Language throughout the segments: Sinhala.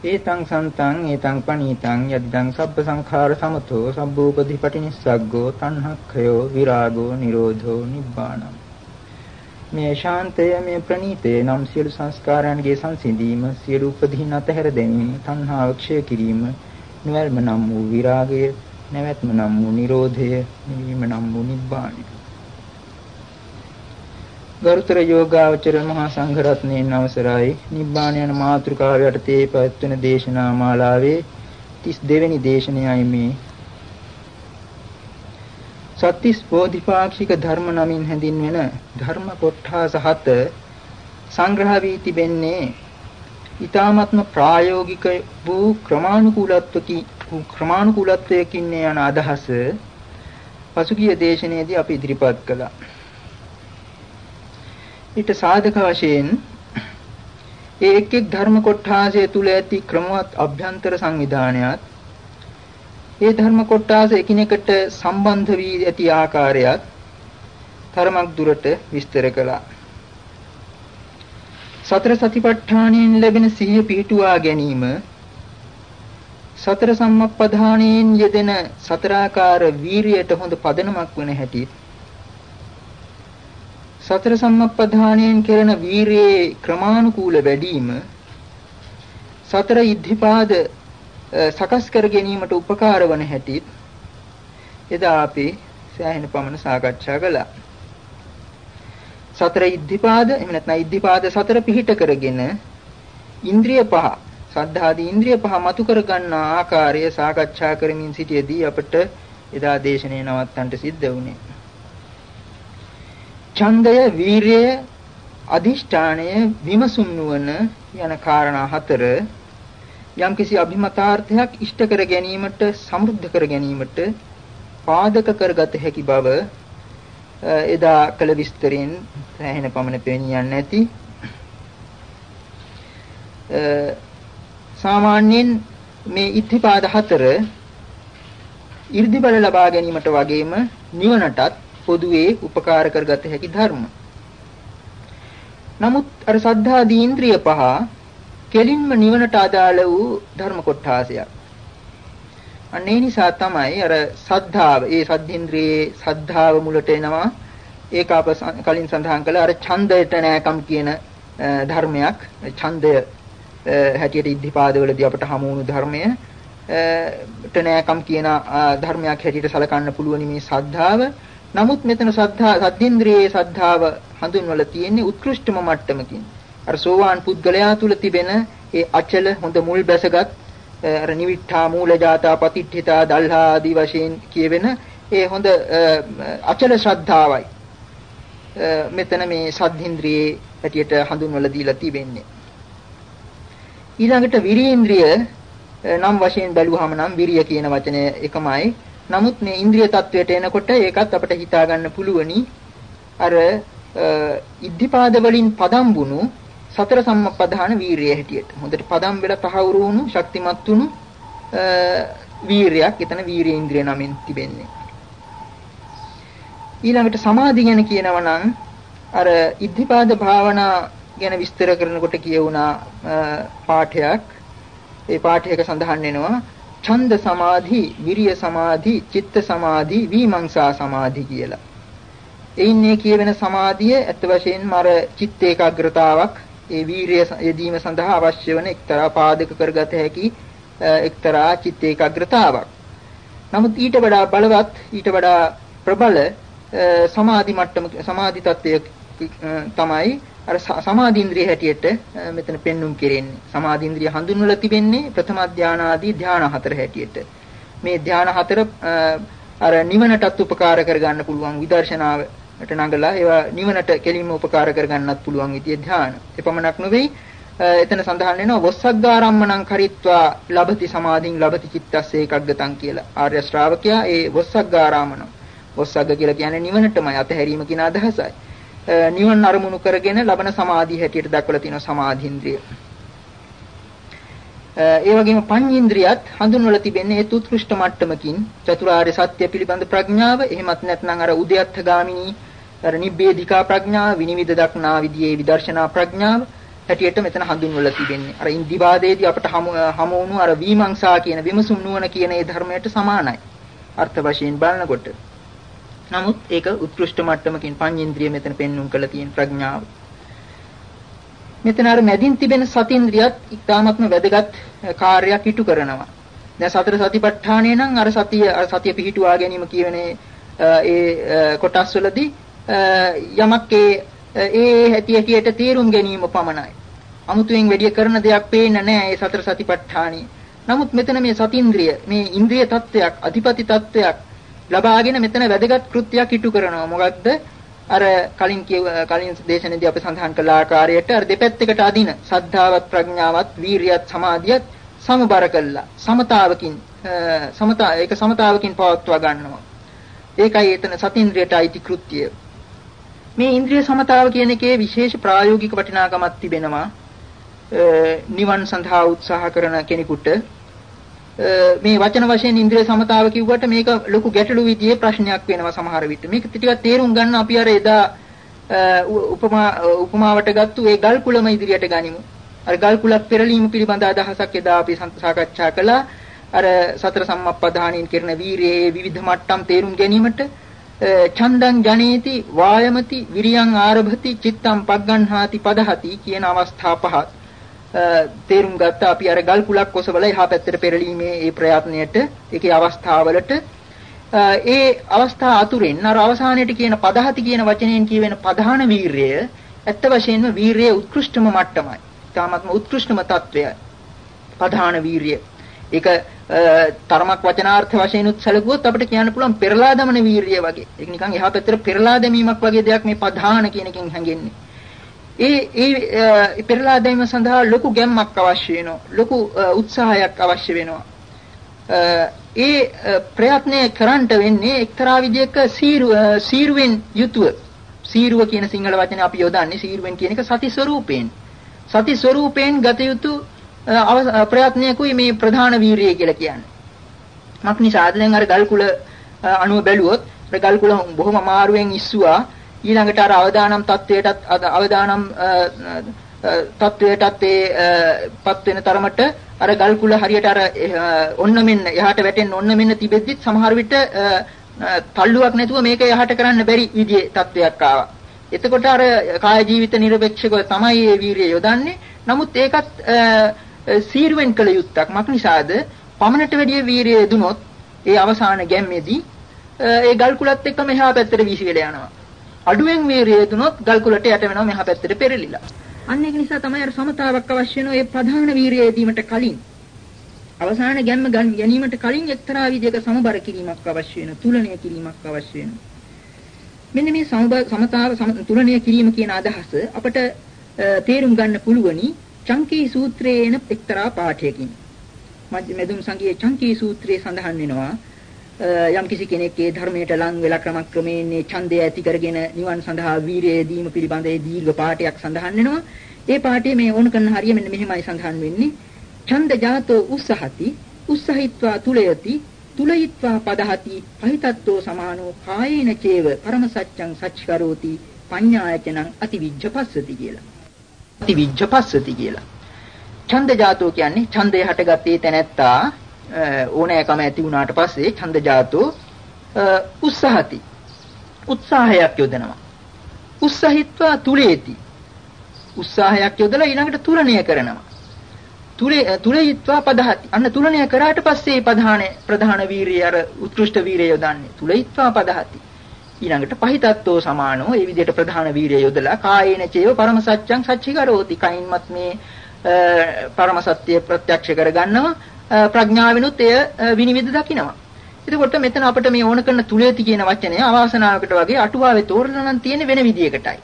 ඒතං සන්තං ඒතං පනීතං යද්දං සබ්බ සංඛාර සමතෝ සබ්බෝපදීපටි නිස්සග්ගෝ තණ්හක්ඛයෝ විරාගෝ නිරෝධෝ නිබ්බාණං මේ ශාන්තය මේ ප්‍රණීතය නම් සියලු සංස්කාරයන්ගේ සංසිඳීම සියලු උපදීන් අතහැර දැමීම තණ්හාව ක්ෂය කිරීම නිවැල්ම නම් වූ විරාගය නැවැත්ම නම් වූ නිරෝධය නිවීම නම් වූ නිබ්බාණය ගරුතර යෝගාවචර මහා සංඝරත්නයන් අවසරයි. නිබ්බාන යන මාතෘකාව යටතේ පැවැත්වෙන දේශනා මාලාවේ 32 වෙනි දේශනයයි මේ. සත්‍තිස් බෝධිපාක්ෂික ධර්ම නමින් හැඳින්වෙන ධර්ම කොට්ඨාස හත සංග්‍රහ වී තිබෙන්නේ ඊ타ත්ම ප්‍රායෝගික වූ ක්‍රමානුකූලත්වකි ක්‍රමානුකූලත්වයකින් යන අදහස පසුගිය දේශනාවේදී අපි ඉදිරිපත් කළා. ඊට සාධක වශයෙන් ඒ එක් එක් ධර්ම කොටාසය තුල ඇති ක්‍රමවත් අභ්‍යන්තර සංවිධානයත් ඒ ධර්ම කොටාස එකිනෙකට සම්බන්ධ වී ඇති ආකාරයත් තරමක් දුරට විස්තර කළා. සතර සතිපට්ඨානයෙන් ලැබෙන සිහිය පිහිටුවා ගැනීම සතර සම්මප්පදානයෙන් යෙදෙන සතරාකාර වීරියට හොඳ පදනමක් වන හැටි සතර සම්මප්පදානයෙන් කෙරෙන වීරියේ ක්‍රමානුකූල වැඩිම සතර ඉද්ධිපාද සකස් කර ගැනීමට උපකාර වන හැටිත් එදා අපි සෑහෙන පමණ සාකච්ඡා කළා. සතර ඉද්ධිපාද එහෙම නැත්නම් ඉද්ධිපාද සතර පිහිට කරගෙන ඉන්ද්‍රිය පහ සද්ධාදී ඉන්ද්‍රිය පහ මතු කර ගන්නා ආකාරය සාකච්ඡා කරමින් සිටියේදී අපට එදා දේශනේ නවත්තන්නට සිද්ධ වුණේ. ඡන්දය, වීරිය, අදිෂ්ඨානය, විමසුම් නුවණ යන කාරණා හතර යම්කිසි අභිමතාර්ථයක් ඉෂ්ට කර ගැනීමට, සමෘද්ධ කර ගැනීමට පාදක කරගත හැකි බව එදා කළ විස්තරෙන් සෑහෙන පමණ පෙනියන්නේ නැති සාමාන්‍යයෙන් මේ ඉද්ධිපාද හතර 이르දි බල ලබා ගැනීමට වගේම නිවනටත් පොදුවේ උපකාර කරගත හැකි ධර්ම. නමුත් අර සද්ධාදී ඉන්ද්‍රිය පහ කෙලින්ම නිවනට අදාළ වූ ධර්ම කොටාසයක්. අන්න ඒ නිසා තමයි අර සද්ධාව, ඒ සද්ධින්ද්‍රියේ සද්ධාව මුලට එනවා. ඒක අප කලින් සඳහන් කළා අර ඡන්දයට නෑකම් කියන ධර්මයක්. ඡන්දය හැටියට ඉද්ධිපාදවලදී අපට හමු වුණු ධර්මය ට නෑකම් කියන ධර්මයක් හැටියට සලකන්න පුළුවන් මේ සද්ධාව. නමුත් මෙතන සද්ධා සද්ධින්ද්‍රියේ සද්ධාව හඳුන්වලා තියෙන්නේ උත්කෘෂ්ඨම මට්ටමකින්. අර සෝවාන් පුද්ගලයා තුල තිබෙන ඒ අචල හොඳ මුල් බැසගත් අර නිවිට්ඨා මූලජාතා පතිට්ඨිතා දල්හා ආදී වශයෙන් කියවෙන ඒ හොඳ අචල ශ්‍රද්ධාවයි. මෙතන මේ සද්ධින්ද්‍රියේ හැටියට හඳුන්වලා දීලා තිබෙන්නේ. ඊළඟට විරීන්ද්‍රිය නම් වශයෙන් බැලුවහම නම් විරිය කියන වචනය එකමයි. නමුත් මේ ඉන්ද්‍රිය තත්වයට එනකොට ඒකත් අපිට හිතා ගන්න පුළුවනි අර ඉද්ධිපාද වලින් පදම් වුණු සතර සම්මප්පදාන වීරිය හැටියට. හොඳට පදම් වෙලා තහවුරු වුණු ශක්තිමත් වුණු වීරියක් එතන වීරිය ඉන්ද්‍රිය නමින් තිබෙන්නේ. ඊළඟට සමාධි ගැන කියනවා නම් අර ඉද්ධිපාද භාවනා ගැන විස්තර කරනකොට කියවුණා පාඨයක්. ඒ පාඨයක සඳහන් වෙනවා ඡන්ද සමාධි, විරිය සමාධි, චිත්ත සමාධි, විමංශා සමාධි කියලා. එයින් මේ කියවෙන සමාධිය ඇත්ත වශයෙන්ම අර චිත්ත ඒකාග්‍රතාවක් ඒ වීරිය යෙදීම සඳහා අවශ්‍ය වන එක්තරා පාදක කරගත හැකි එක්තරා චිත්ත ඒකාග්‍රතාවක්. නමුත් ඊට වඩා බලවත් ඊට වඩා ප්‍රබල සමාධි මට්ටම සමාධි තත්වය තමයි අර සමාධින්ද්‍රිය හැටියට මෙතන පෙන්눔 කෙරෙන්නේ. සමාධින්ද්‍රිය හඳුන්වලා තිබෙන්නේ ප්‍රථම ධාන ආදී ධාන හතර හැටියට. මේ ධාන හතර අර නිවනටත් උපකාර කරගන්න පුළුවන් විදර්ශනාවට නඟලා ඒවා නිවනට කෙලින්ම උපකාර කරගන්නත් පුළුවන් විදිය ධාන. එපමණක් නෙවෙයි එතන සඳහන් වෙනවා වොස්සග්ගාරම්මණං කරිත්වා ලබති සමාධින් ලබති චිත්තස්ස ඒකග්ගතං කියලා. ආර්ය ශ්‍රාවකයා ඒ වොස්සග්ගාරාමණ ඔස්සග්ග කියලා කියන්නේ නිවනටමයි අතහැරීම කියන අදහසයි. නිවන අරමුණු කරගෙන ලබන සමාධිය හැටියට දක්වලා තියෙනවා සමාධින්ද්‍රිය. ඒ වගේම පඤ්චේන්ද්‍රියත් හඳුන්වලා තිබෙන්නේ ඒ තුත්කෘෂ්ඨ මට්ටමකින් චතුරාර්ය සත්‍ය පිළිබඳ ප්‍රඥාව එහෙමත් නැත්නම් අර උද්‍යත්ථ ගාමිනී අර නිබ්බේධිකා ප්‍රඥාව විනිවිද දක්නා විදියේ විදර්ශනා ප්‍රඥාව හැටියට මෙතන හඳුන්වලා තිබෙන්නේ. අර ඉන්දිවාදයේදී අපට හමු වුණු අර විමංශා කියන විමසුම් නුවණ කියන ඒ ධර්මයට සමානයි. අර්ථ වශයෙන් බලනකොට. නමුත් ඒක උත්කෘෂ්ඨ මට්ටමකින් පඤ්චේන්ද්‍රිය මෙතන පෙන්눔 කළ තියෙන ප්‍රඥාව. මෙතන අර මැදින් තිබෙන සතින්ද්‍රියත් ඉතාමත්ම වැදගත් කාර්යයක් ඉටු කරනවා. දැන් සතර සතිපට්ඨානය නම් අර සතිය අර සතිය පිහිටුවා ගැනීම කියවනේ ඒ කොටස් වලදී යමක් ඒ ඒ හැටි හැටියට තේරුම් ගැනීම පමණයි. අමුතුවෙන් වැඩි කරන දෙයක් පේන්නේ නැහැ ඒ සතර සතිපට්ඨානිය. නමුත් මෙතන මේ සතින්ද්‍රිය මේ ඉන්ද්‍රිය තත්වයක් අධිපති තත්වයක් ලබාගෙන මෙතන වැදගත් කෘත්‍යයක් ඉටු කරනවා. මොකක්ද? අර කලින් කියව කලින් දේශනේදී අපි සඳහන් කළ ආකාරයට අර දෙපැත්තකට අදින සද්ධාවත් ප්‍රඥාවත් වීරියත් සමාධියත් සමබර කළා. සමතාවකින් සමතා ඒක සමතාවකින් පවත්වා ගන්නවා. ඒකයි එතන සතින්ද්‍රියට අයිති කෘත්‍යය. මේ ඉන්ද්‍රිය සමතාව කියන එකේ විශේෂ ප්‍රායෝගික වටිනාකමක් තිබෙනවා. නිවන් සඳහා උත්සාහ කරන කෙනෙකුට මේ වචන වශයෙන් ඉන්ද්‍රිය සමතාව කිව්වට මේක ලොකු ගැටලු විදියේ ප්‍රශ්නයක් වෙනවා සමහර විට. මේක ටිකක් තේරුම් ගන්න අපි අර එදා උපමා උපමාවට ගත්තු ඒ ගල් කුලම ඉදිරියට ගනිමු. අර ගල් කුලක් පෙරලීම පිළිබඳ අදහසක් එදා අපි සාකච්ඡා කළා. අර සතර සම්මප්පදානින් කරන වීරියේ විවිධ මට්ටම් තේරුම් ගැනීමට චන්දං ජනේති වායමති විරියං ආරභති චිත්තං පග්ගණ්හාති පදහති කියන අවස්ථා පහත් තේරුම් ගත්ත අපි අර ගල් කුලක් ඔසවල එහා පැත්තට පෙරලීමේ ඒ ප්‍රයත්නයට ඒකේ අවස්ථාවලට ඒ අවස්ථා අතුරෙන් අර අවසානයේට කියන පදහති කියන වචනයෙන් කියවෙන ප්‍රධාන වීරය ඇත්ත වශයෙන්ම වීරයේ උත්කෘෂ්ඨම මට්ටමයි. තාමත්ම උත්කෘෂ්ඨම తත්වයයි. ප්‍රධාන වීරිය. ඒක තරමක් වචනාර්ථ වශයෙන් උත් සැලකුවොත් අපිට කියන්න පුළුවන් පෙරලා දමන වීරිය වගේ. ඒක නිකන් එහා පැත්තට පෙරලා දැමීමක් වගේ දෙයක් මේ ප්‍රධාන කියන එකෙන් හැඟෙන්නේ. ඒ ඒ පෙරලා දැමීම සඳහා ලොකු ගැම්මක් අවශ්‍ය වෙනවා. ලොකු උත්සාහයක් අවශ්‍ය වෙනවා. ඒ ප්‍රයත්නය කරන්නට වෙන්නේ එක්තරා විදිහක සීරුවෙන් යුතුව. සීරුව කියන සිංහල වචනේ අපි යොදන්නේ සීරුවෙන් කියන එක සති ස්වરૂපයෙන්. සති ස්වરૂපයෙන් ගත යුතු ප්‍රයත්නයකුයි මේ ප්‍රධාන වීරිය කියලා කියන්නේ. මක් නිසාද දැන් අර ගල් කුල අණුව බැලුවොත් අර ගල් කුල බොහොම අමාරුවෙන් ඉස්සුවා ඊළඟට අර අවදානම් තත්වයටත් අවදානම් තත්වයටත් ඒ පත් වෙන තරමට අර ගල් කුල හරියට අර ඔන්න මෙන්න එහාට වැටෙන්න ඔන්න මෙන්න තිබෙද්දිත් සමහර විට තල්ලුවක් නැතුව මේක යහට කරන්න බැරි විදිහේ තත්වයක් ආවා. එතකොට අර කාය ජීවිත නිර්පේක්ෂකව තමයි මේ වීරිය යොදන්නේ. නමුත් ඒකත් සීරුවෙන් කළ යුත්තක්. මක් නිසාද? පමණට වැඩිය වීරිය දුනොත් ඒ අවසාන ගැම්මේදී ඒ ගල් කුලත් එක්ක මෙහා පැත්තට වීසිවිලා යනවා. අඩුවෙන් වීරිය දුනොත් ගල් කුලට යට වෙනවා මෙහා පැත්තට පෙරලිලා. අන්න ඒක නිසා තමයි අර සමතාවක් අවශ්‍ය වෙන ඒ ප්‍රධාන වීරිය දීමට කලින් අවසාන ගැම්ම ගැනීමට කලින් එක්තරා විදිහක සමබර කිරීමක් අවශ්‍ය වෙන තුලණය කිරීමක් අවශ්‍ය වෙන මෙන්න මේ සමතාව තුලණය කිරීම කියන අදහස අපට තේරුම් ගන්න පුළුවනි චංකී සූත්‍රයේ එන එක්තරා පාඨයකින් මෙදුම් සංගයේ චංකී සූත්‍රයේ සඳහන් වෙනවා යම් කිසි කෙනෙක් ඒ ධර්මයට ලං වෙලා ක්‍රමක්‍රමයෙන් මේ ඡන්දය ඇති කරගෙන නිවන් සඳහා වීරිය දීම පිළිබඳ ඒ දීර්ඝ පාඨයක් සඳහන් වෙනවා. ඒ පාඨයේ මේ ඕන කරන හරිය මෙන්න මෙහෙමයි සඳහන් වෙන්නේ. ඡන්ද ජාතෝ උස්සහති උස්සහිත්වා තුලයති තුලයිත්වා පදහති පහිතත්වෝ සමානෝ කායේන චේව පරම සත්‍යං සච්චකරෝති පඤ්ඤායචනං අතිවිජ්ජපස්සති කියලා. අතිවිජ්ජපස්සති කියලා. ඡන්ද ජාතෝ කියන්නේ ඡන්දය හටගත්තේ තැනැත්තා ඕනෑකම ඇති වුණාට පස්සේ ඡන්ද ජාතෝ උත්සාහති. උත්සාහයක් යොදනවා. උත්සාහිත්වා තුලේති. උත්සාහයක් යොදලා ඊළඟට තුලණය කරනවා. තුලේ තුලීත්වා පදහති. අන්න තුලණය කරාට පස්සේ ප්‍රධාන ප්‍රධාන වීරිය අර උත්කෘෂ්ඨ වීරිය යොදන්නේ. තුලීත්වා පදහති. ඊළඟට පහිතත්වෝ සමානෝ ඒ විදිහට ප්‍රධාන වීරිය යොදලා කායේන චේව පරම සත්‍යං සච්චිකරෝති. කයින්මත් මේ පරම සත්‍ය ප්‍රත්‍යක්ෂ කරගන්නවා ප්‍රඥාවෙනුත් එය විනිවිද දකිනවා. එතකොට මෙතන අපිට මේ ඕන කරන තුලේති කියන වචනය අවාසනාවකට වගේ අටුවාවේ තෝරලා නම් තියෙන වෙන විදියකටයි.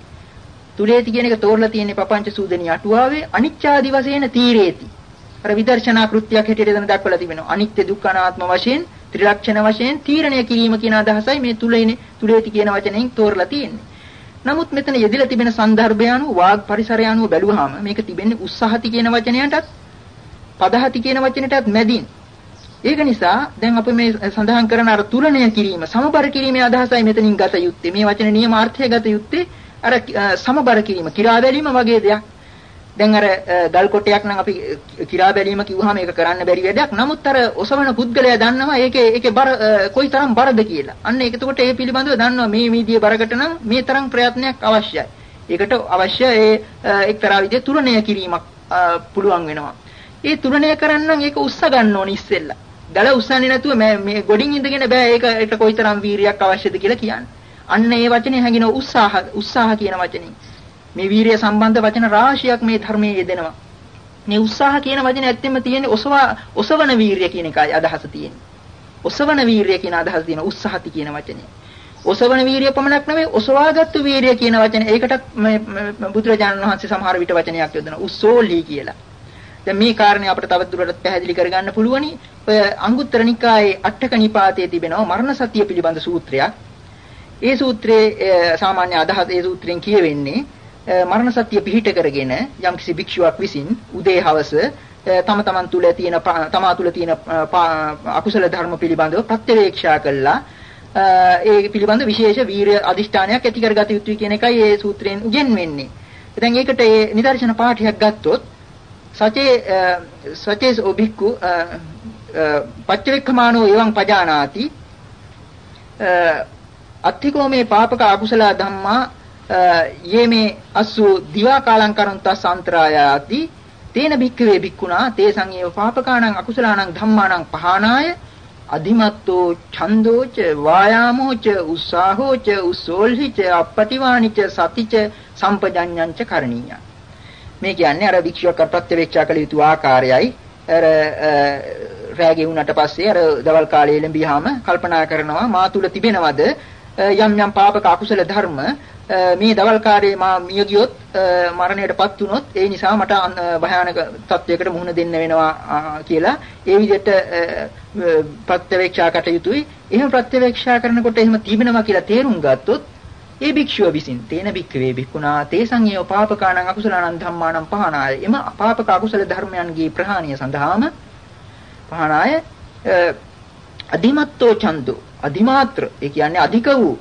තුලේති කියන එක තෝරලා තියෙන්නේ පపంచ සූදනී අටුවාවේ අනිච්ඡාදි වශයෙන් තීරේති. අර විදර්ශනා කෘත්‍යයක් හැටියට එතන දක්වලා තිබෙනවා. අනිත්‍ය දුක්ඛ අනාත්ම වශයෙන් ත්‍රිලක්ෂණ වශයෙන් තීරණය කිරීම කියන අදහසයි මේ තුලේනේ තුලේති කියන වචනයෙන් තෝරලා තියෙන්නේ. නමුත් මෙතන යෙදিলা තිබෙන સંદર્ભය අනුව වාග් පරිසරය අනුව බැලුවාම මේක තිබෙන්නේ උස්සහති කියන වචනයටත් පදහති කියන වචනයටත් මැදින්. ඒක නිසා දැන් අපි මේ සඳහන් කරන අර තුලණය කිරීම සමබර කිරීමේ අදහසයි මෙතනින් ගත යුත්තේ. මේ වචන නියමාර්ථය ගත යුත්තේ අර සමබර කිරීම, කිරා බැලීම වගේ දෙයක්. දැන් අර ගල් කොටයක් නම් අපි කිරා බැලීම කිව්වහම ඒක කරන්න බැරි වැඩක්. නමුත් අර ඔසවන පුද්ගලයා දන්නවා ඒකේ ඒකේ බර කොයිතරම් බරද කියලා. අන්න ඒක එතකොට ඒ පිළිබඳව දන්නවා මේ මීදියේ බරකට නම් මේ තරම් ප්‍රයත්නයක් අවශ්‍යයි. ඒකට අවශ්‍ය ඒ එක්තරා විදිහේ තුලණය කිරීමක් පුළුවන් වෙනවා. ඒ තුලණය කරන්න ඒක උස්ස ගන්න ඕනේ ඉස්සෙල්ලා. ගල උස්සන්නේ නැතුව මේ ගොඩින් ඉඳගෙන බෑ ඒක ඒකට කොයිතරම් වීරියක් අවශ්‍යද කියලා කියන්නේ. අන්න ඒ වචනේ හැඟින උත්සාහ උත්සාහ කියන වචනේ. මේ වීරිය සම්බන්ධ වචන රාශියක් මේ ධර්මයේ යෙදෙනවා. මේ උත්සාහ කියන වචනේ ඇත්තෙම තියෙන්නේ ඔසවා ඔසවන වීරිය කියන එකයි අදහස තියෙන්නේ. ඔසවන වීරිය කියන අදහස තියෙන උත්සාහති කියන වචනේ. ඔසවන වීරිය පමණක් නෙවෙයි ඔසවාගත්තු වීරිය කියන වචනේ ඒකටත් බුදුරජාණන් වහන්සේ සමහර විට වචනයක් යොදනවා. උස්සෝලී කියලා. දැන් මේ කාරණේ අපිට තව දුරටත් පැහැදිලි කරගන්න පුළුවනි. ඔය අංගුත්තර නිකායේ අටක නිපාතයේ තිබෙනවා මරණ සතිය පිළිබඳ සූත්‍රයක්. ඒ සූත්‍රයේ සාමාන්‍ය අදහස ඒ සූත්‍රයෙන් කියවෙන්නේ මරණ සත්‍ය පිහිට කරගෙන යම්කිසි භික්ෂුවක් විසින් උදේ හවස තම තමන් තුල තියෙන තමා තුල තියෙන අකුසල ධර්ම පිළිබඳව ප්‍රත්‍යවේක්ෂා කළා ඒ පිළිබඳ විශේෂ වීරිය අදිෂ්ඨානයක් ඇති කරගත යුතුයි කියන එකයි මේ සූත්‍රයෙන් උගෙන්වෙන්නේ. දැන් ඒකට මේ නිදර්ශන පාඨයක් ගත්තොත් සචේ සචේ ඔබික්කු පච්චවෙක්ඛමානෝ එවං පජානාති. අත්තිකෝ මේ පාපක අකුසල ධම්මා යේමේ අස්සු දිවා කාලං කරන්තස් අන්තරායාති තේන භික්ඛවේ භික්ඛුනා තේ සංයේව පාපකාණං අකුසලාණං ධම්මාණං පහානාය. අධිමත්තෝ ඡන්தோච වායාමෝච උස්සාහෝච උස්සෝල්හිච අපටිවානිච සතිච සම්පජඤ්ඤංච කරණීය. මේ කියන්නේ අර භික්ෂුවක් ප්‍රත්‍යවේක්ෂා කළ යුතු ආකාරයයි. අර රැගේ වුණාට පස්සේ අර දවල් කාලයේ ලැබියාම කල්පනා කරනවා මා තුල තිබෙනවද යම් යම් පාපක අකුසල ධර්ම මේ දවල් කාර්යයේ මා මිය ගියොත් මරණයටපත් වුනොත් ඒ නිසා මට භයානක තත්වයකට මුහුණ දෙන්න වෙනවා කියලා ඒ විදිහට ප්‍රත්‍යවේක්ෂා කටයුතුයි එහෙම ප්‍රත්‍යවේක්ෂා කරනකොට එහෙම තිබෙනවා කියලා තේරුම් ගත්තොත් ඒ භික්ෂුව විසින් තේන භික්ඛවේ භික්ඛුනා තේසං ඒව පාපකාණං අකුසලාණං ධම්මාණං පහනාය. එම පාපක අකුසල ධර්මයන්ගේ ප්‍රහාණිය සඳහාම පහනාය අධිමත්තෝ ඡන්தோ අධිමාත්‍ර ඒ කියන්නේ අධික වූ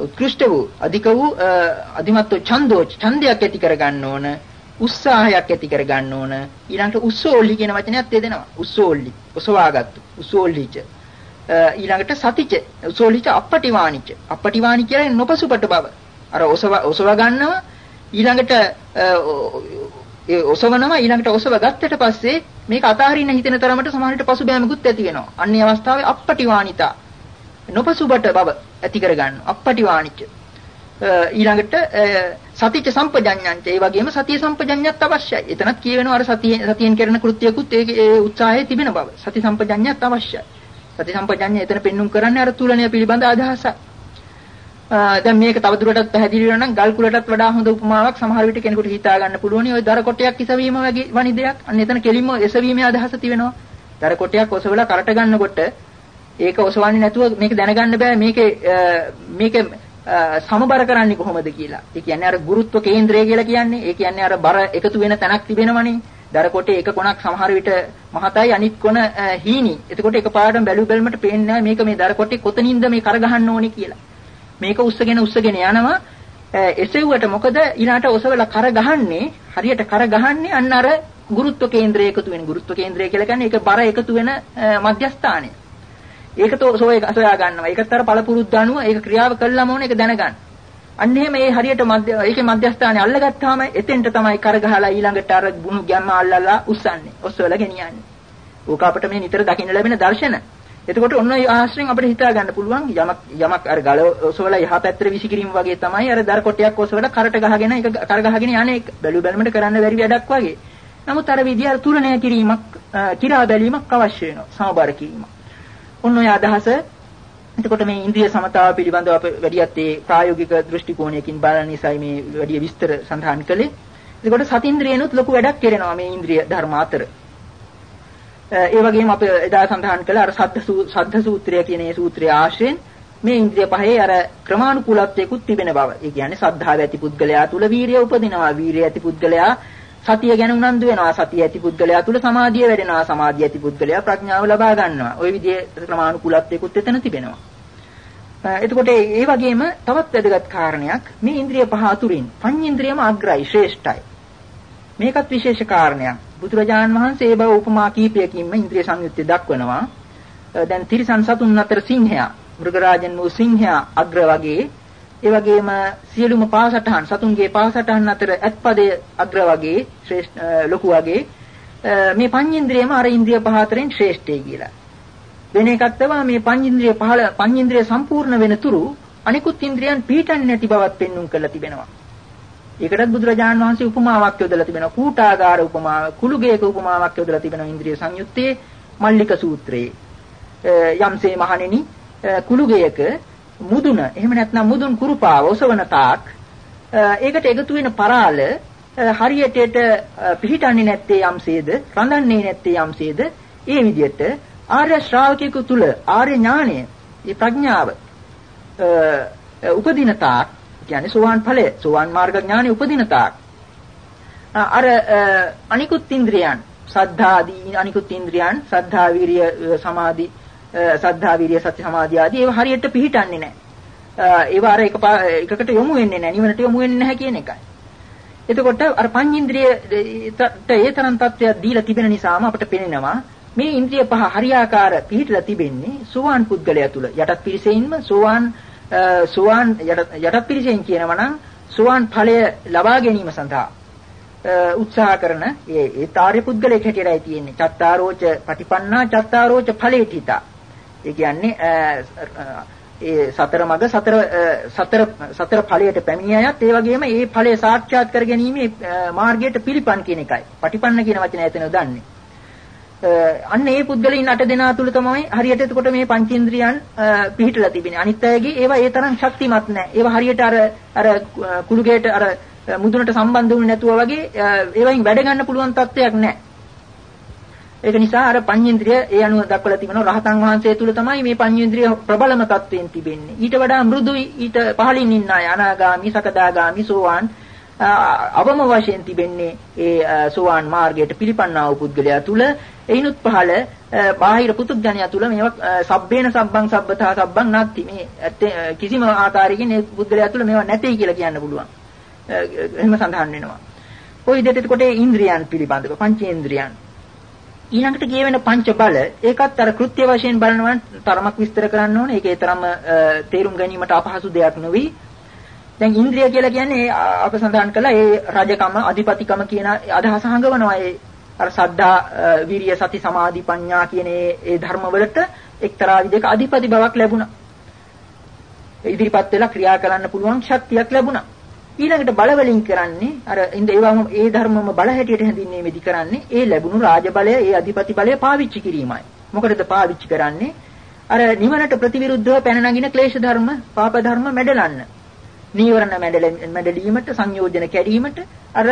උත්කෘෂ්ඨ වූ අධික වූ අධිමත්තෝ ඡන්தோ ඡන්දයක් ඇති කර ගන්න ඕන උත්සාහයක් ඇති කර ගන්න ඕන. ඊළඟට උස්සෝල්ලි කියන වචනයත් දෙදෙනවා උස්සෝල්ලි ඔසවාගත්තු. උස්සෝල්ලිච. ඊළඟට සතිච උස්සෝල්ලිච අපටිවානිච අපටිවානි කියන්නේ නොපසුපට බව අර ඔසව ඔසව ගන්නවා ඊළඟට ඒ ඔසවනවා ඊළඟට ඔසව ගත්තට පස්සේ මේක අතාරින්න හිතෙන තරමට සමහරවිට පසුබෑමකුත් ඇති වෙනවා. අන්නේ අවස්ථාවේ අපපටිවානිතා නොපසුබට බව ඇති කරගන්න. අපපටිවානිච්ච. ඊළඟට සතිච සම්පජඤ්ඤංච ඒ වගේම සතිය සම්පජඤ්ඤයත් අවශ්‍යයි. එතනත් කියවෙනවා අර සතිය සතියෙන් කරන කෘත්‍යකුත් ඒ උත්සාහයේ තිබෙන බව. සති සම්පජඤ්ඤයත් අවශ්‍යයි. සති සම්පජාඤ්ඤය එතන පෙන්눔 කරන්නේ අර තුලණය පිළිබඳ අදහසක්. දැන් මේක තවදුරටත් පැහැදිලි වෙනවා නම් ගල් කුලටත් වඩා හොඳ උපමාවක් සමහර විට කෙනෙකුට හිතා ගන්න පුළුවන්. ওই දර කොටයක් ඉසවීම වගේ වැනි දෙයක්. අන්න එතන කෙලින්ම එසවීමේ අදහස තිබෙනවා. දර කොටයක් ඔසවලා කරට ගන්නකොට ඒක ඔසවන්නේ නැතුව මේක දැනගන්න බෑ මේකේ මේක සමබර කරන්නේ කොහොමද කියලා. ඒ කියන්නේ අර ගුරුත්ව කේන්ද්‍රය කියලා කියන්නේ. ඒ කියන්නේ අර බර එකතු වෙන තැනක් තිබෙනවනේ. දර කොටේ එක කොනක් සමහර විට මහතයි අනිත් කොන හීනි. එතකොට එකපාරටම බැලු බැලමට පේන්නේ මේක මේ දර කොටේ කොතනින්ද මේ කර ගහන්න ඕනේ කියලා. මේක උස්සගෙන උස්සගෙන යනවා එසෙව්වට මොකද ඊළාට ඔසවලා කර ගහන්නේ හරියට කර ගහන්නේ අන්න අර ගුරුත්ව කේන්ද්‍රය එකතු වෙන ගුරුත්ව කේන්ද්‍රය කියලා කියන්නේ ඒක බර එකතු වෙන මධ්‍යස්ථානය. ඒක තෝ සොයා ගන්නවා. ඒකත් අර පළපුරුද්ද අනුව ඒක ක්‍රියාව කළාම ඕනේ ඒක දැනගන්න. අන්න එහෙම ඒ හරියට මධ්‍ය ඒකේ මධ්‍යස්ථානය අල්ලගත්තාම එතෙන්ට තමයි කර ගහලා ඊළඟට අර ගුණ ගැම්ම අල්ලලා උස්සන්නේ. ඔස්සවලා ගෙනියන්නේ. ඕක අපිට මේ නිතර දකින්න ලැබෙන දර්ශන. එතකොට ඔන්න ඒ ආශ්‍රයෙන් අපිට හිතා ගන්න පුළුවන් යමක් යමක් අර ගල ඔසවලා යහ පැත්තට විසිකිරීම වගේ තමයි අර දර කොටයක් ඔසවලා කරට ගහගෙන ඒක කර ගහගෙන යන්නේ බැලු බැලමට කරන්න බැරි වැඩක් වගේ. නමුත් අර විදිය තුලණය කිරීමක් කිරා බැලීමක් අවශ්‍ය වෙනවා සමබර කිරීමක්. ඔන්න ඔය අදහස එතකොට මේ ඉන්ද්‍රිය සමතාව පිළිබඳව අප වැඩියත් ඒ ප්‍රායෝගික දෘෂ්ටි කෝණයකින් බලන නිසායි මේ වැඩි විස්තර සඳහන් කළේ. එතකොට සතිඉන්ද්‍රියනොත් ලොකු වැඩක් කරනවා මේ ඉන්ද්‍රිය ධර්ම අතර. ඒ වගේම අපි එදා සඳහන් කළ අර සද්ද සද්ද සූත්‍රය කියන ඒ සූත්‍රය ආශ්‍රයෙන් මේ ඉන්ද්‍රිය පහේ අර ක්‍රමානුකූලත්වයකුත් තිබෙන බව. ඒ කියන්නේ සද්ධාව ඇති පුද්ගලයා තුල වීරිය උපදිනවා. වීරිය ඇති පුද්ගලයා සතිය ගැන උනන්දු වෙනවා. සතිය ඇති පුද්ගලයා තුල සමාධිය වැඩෙනවා. සමාධිය ඇති පුද්ගලයා ප්‍රඥාව ලබා ගන්නවා. ওই විදිහේ ක්‍රමානුකූලත්වයකුත් එතන තිබෙනවා. එතකොට ඒ වගේම තවත් වැදගත් කාරණයක් මේ ඉන්ද්‍රිය පහ අතුරින් පඤ්චේන්ද්‍රියම අග්‍රයි ශ්‍රේෂ්ඨයි. මේකත් විශේෂ කාරණයක්. බුදුරජාණන් වහන්සේ ඒ බව උපමා කීපයකින්ම ඉන්ද්‍රිය සංයුත්තේ දක්වනවා. දැන් තිරිසන් සතුන් අතර සිංහයා, මෘගරාජන් වූ සිංහයා අග්‍ර වගේ, ඒ වගේම සියලුම පාසටහන් සතුන්ගේ පාසටහන් අතර ඇත්පදයේ අග්‍ර වගේ, ශ්‍රේෂ්ඨ ලොකු වගේ මේ පඤ්චේන්ද්‍රියම අර ඉන්ද්‍රිය පහ අතරින් ශ්‍රේෂ්ඨයි කියලා. වෙන එකක් තමයි මේ පංචේන්ද්‍රිය පහළ පංචේන්ද්‍රිය සම්පූර්ණ වෙන තුරු අනිකුත් ඉන්ද්‍රියන් පිහිටන්නේ නැති බවත් පෙන්눔 කරලා තිබෙනවා. ඒකටත් බුදුරජාණන් වහන්සේ උපමාවක් යොදලා තිබෙනවා. කූටාගාර උපමාව, කුළුගේක උපමාවක් යොදලා තිබෙනවා ඉන්ද්‍රිය සංයුත්තේ මල්ලික සූත්‍රයේ. යම්සේ මහණෙනි කුළුගේක මුදුන එහෙම නැත්නම් මුදුන් කුරුපාව ඔසවන තාක් ඒකට එකතු වෙන පරාල හරියට පිහිටන්නේ නැත්තේ යම්සේද රඳන්නේ නැත්තේ යම්සේද ඒ විදිහට ආර්ය ශ්‍රාවකයෙකු තුල ආර්ය ඥානය, මේ ප්‍රඥාව උපදින තාක් කියන්නේ සෝවාන් ඵලය, සෝවාන් මාර්ග ඥානෙ උපදින තාක්. අර අනිකුත් ඉන්ද්‍රියන්, සද්ධාදී අනිකුත් ඉන්ද්‍රියන්, සද්ධා වීරිය සමාධි, සද්ධා වීරිය සති සමාධි ආදී ඒවා හරියට පිහිටන්නේ නැහැ. ඒවා අර එක එකකට යොමු වෙන්නේ නැහැ, නිවනට යොමු වෙන්නේ නැහැ කියන එකයි. එතකොට අර පංචින්ද්‍රියට ඒ තරම් තත්ත්වයක් දීලා තිබෙන නිසාම අපිට පේනවා මේ ඉන්ද්‍රිය පහ හරියාකාර පිහිටලා තිබෙන්නේ සෝවාන් පුද්ගලයා තුල. යටත් පිරිසෙින්ම සෝවාන් සෝවාන් යටත් පිරිසෙන් කියනවා නම් සෝවාන් ඵලය ලබා ගැනීම සඳහා උත්සාහ කරන ඒ ඒ තාර්ය පුද්ගලයෙක් හැටියටයි තියෙන්නේ. චත්තාරෝච පටිපන්නා චත්තාරෝච ඵලේඨිතා. ඒ කියන්නේ ඒ සතර මග සතර සතර සතර ඵලයට පැමිණිය අයත් ඒ වගේම ඒ ඵලය සාක්ෂාත් කර ගැනීමේ මාර්ගයට පිළිපන් කියන එකයි. පටිපන්න කියන වචනේ එතන දන්නේ. අන්න ඒ පුද්ගලයන් අට දෙනා තුල තමයි හරියට එතකොට මේ පංචේන්ද්‍රියන් පිහිටලා තිබෙන්නේ. අනිත් අයගේ ඒවා ඒ තරම් ශක්තිමත් නැහැ. ඒවා හරියට අර අර කුළුගේට අර මුදුනට සම්බන්ධ වුනේ නැතුව වගේ ඒවයින් වැඩ ගන්න පුළුවන් තත්ත්වයක් නැහැ. ඒක නිසා අර පංචේන්ද්‍රිය ඒ අනුව දක්වලා තිබෙනවා රහතන් වහන්සේ තුල තමයි මේ පංචේන්ද්‍රිය ප්‍රබලම තත්ත්වයෙන් තිබෙන්නේ. ඊට වඩා මෘදුයි ඊට පහළින් ඉන්න අය අනාගාමි, සකදාගාමි, සෝවාන් අවම වශයෙන් තිබෙන්නේ ඒ සෝවාන් මාර්ගයට පිළිපන්නා වූ පුද්ගලයා තුල එයිනුත් පහළ බාහිර පුතුග්ජනයා තුල මේවා සබ්බේන සබ්බං සබ්බතා සබ්බං නැති මේ කිසිම ආකාරයකින් ඒ පුද්ගලයා තුල මේවා නැtei කියලා කියන්න පුළුවන්. එහෙම සඳහන් වෙනවා. ওই විදිහට එතකොට ඉන්ද්‍රියන් පිළිබඳව පංචේන්ද්‍රියන් ඊළඟට කියවෙන පංච බල ඒකත් අර කෘත්‍ය වශයෙන් බලනවා තරමක් විස්තර කරන්න ඕනේ. ඒකේ තරම තේරුම් ගැනීමට අපහසු දෙයක් නෙවෙයි. දැන් ඉන්ද්‍රිය කියලා කියන්නේ අප සඳහන් කළා ඒ රජකම අධිපතිකම කියන අදහස හඟවනවා ඒ අර සද්ධා විරිය සති සමාධි ප්‍රඥා කියන ඒ ධර්මවලට එක්තරා විදිහක අධිපති බවක් ලැබුණා. ඉදිරිපත් වෙලා ක්‍රියා කරන්න පුළුවන් ශක්තියක් ලැබුණා. ඊළඟට බලවලින් කරන්නේ අර ඉන්ද ඒවම ඒ ධර්මම බල හැටියට හැඳින්වීමේ මෙදි කරන්නේ ඒ ලැබුණු රාජ බලය ඒ අධිපති බලය පාවිච්චි කිරීමයි. මොකටද පාවිච්චි කරන්නේ? අර නිවනට ප්‍රතිවිරුද්ධව පැන නගින ක්ලේශ ධර්ම, පාප ධර්ම මැඩලන්න. නීවරණ මැඩලීමට සංයෝජන කැඩීමට අර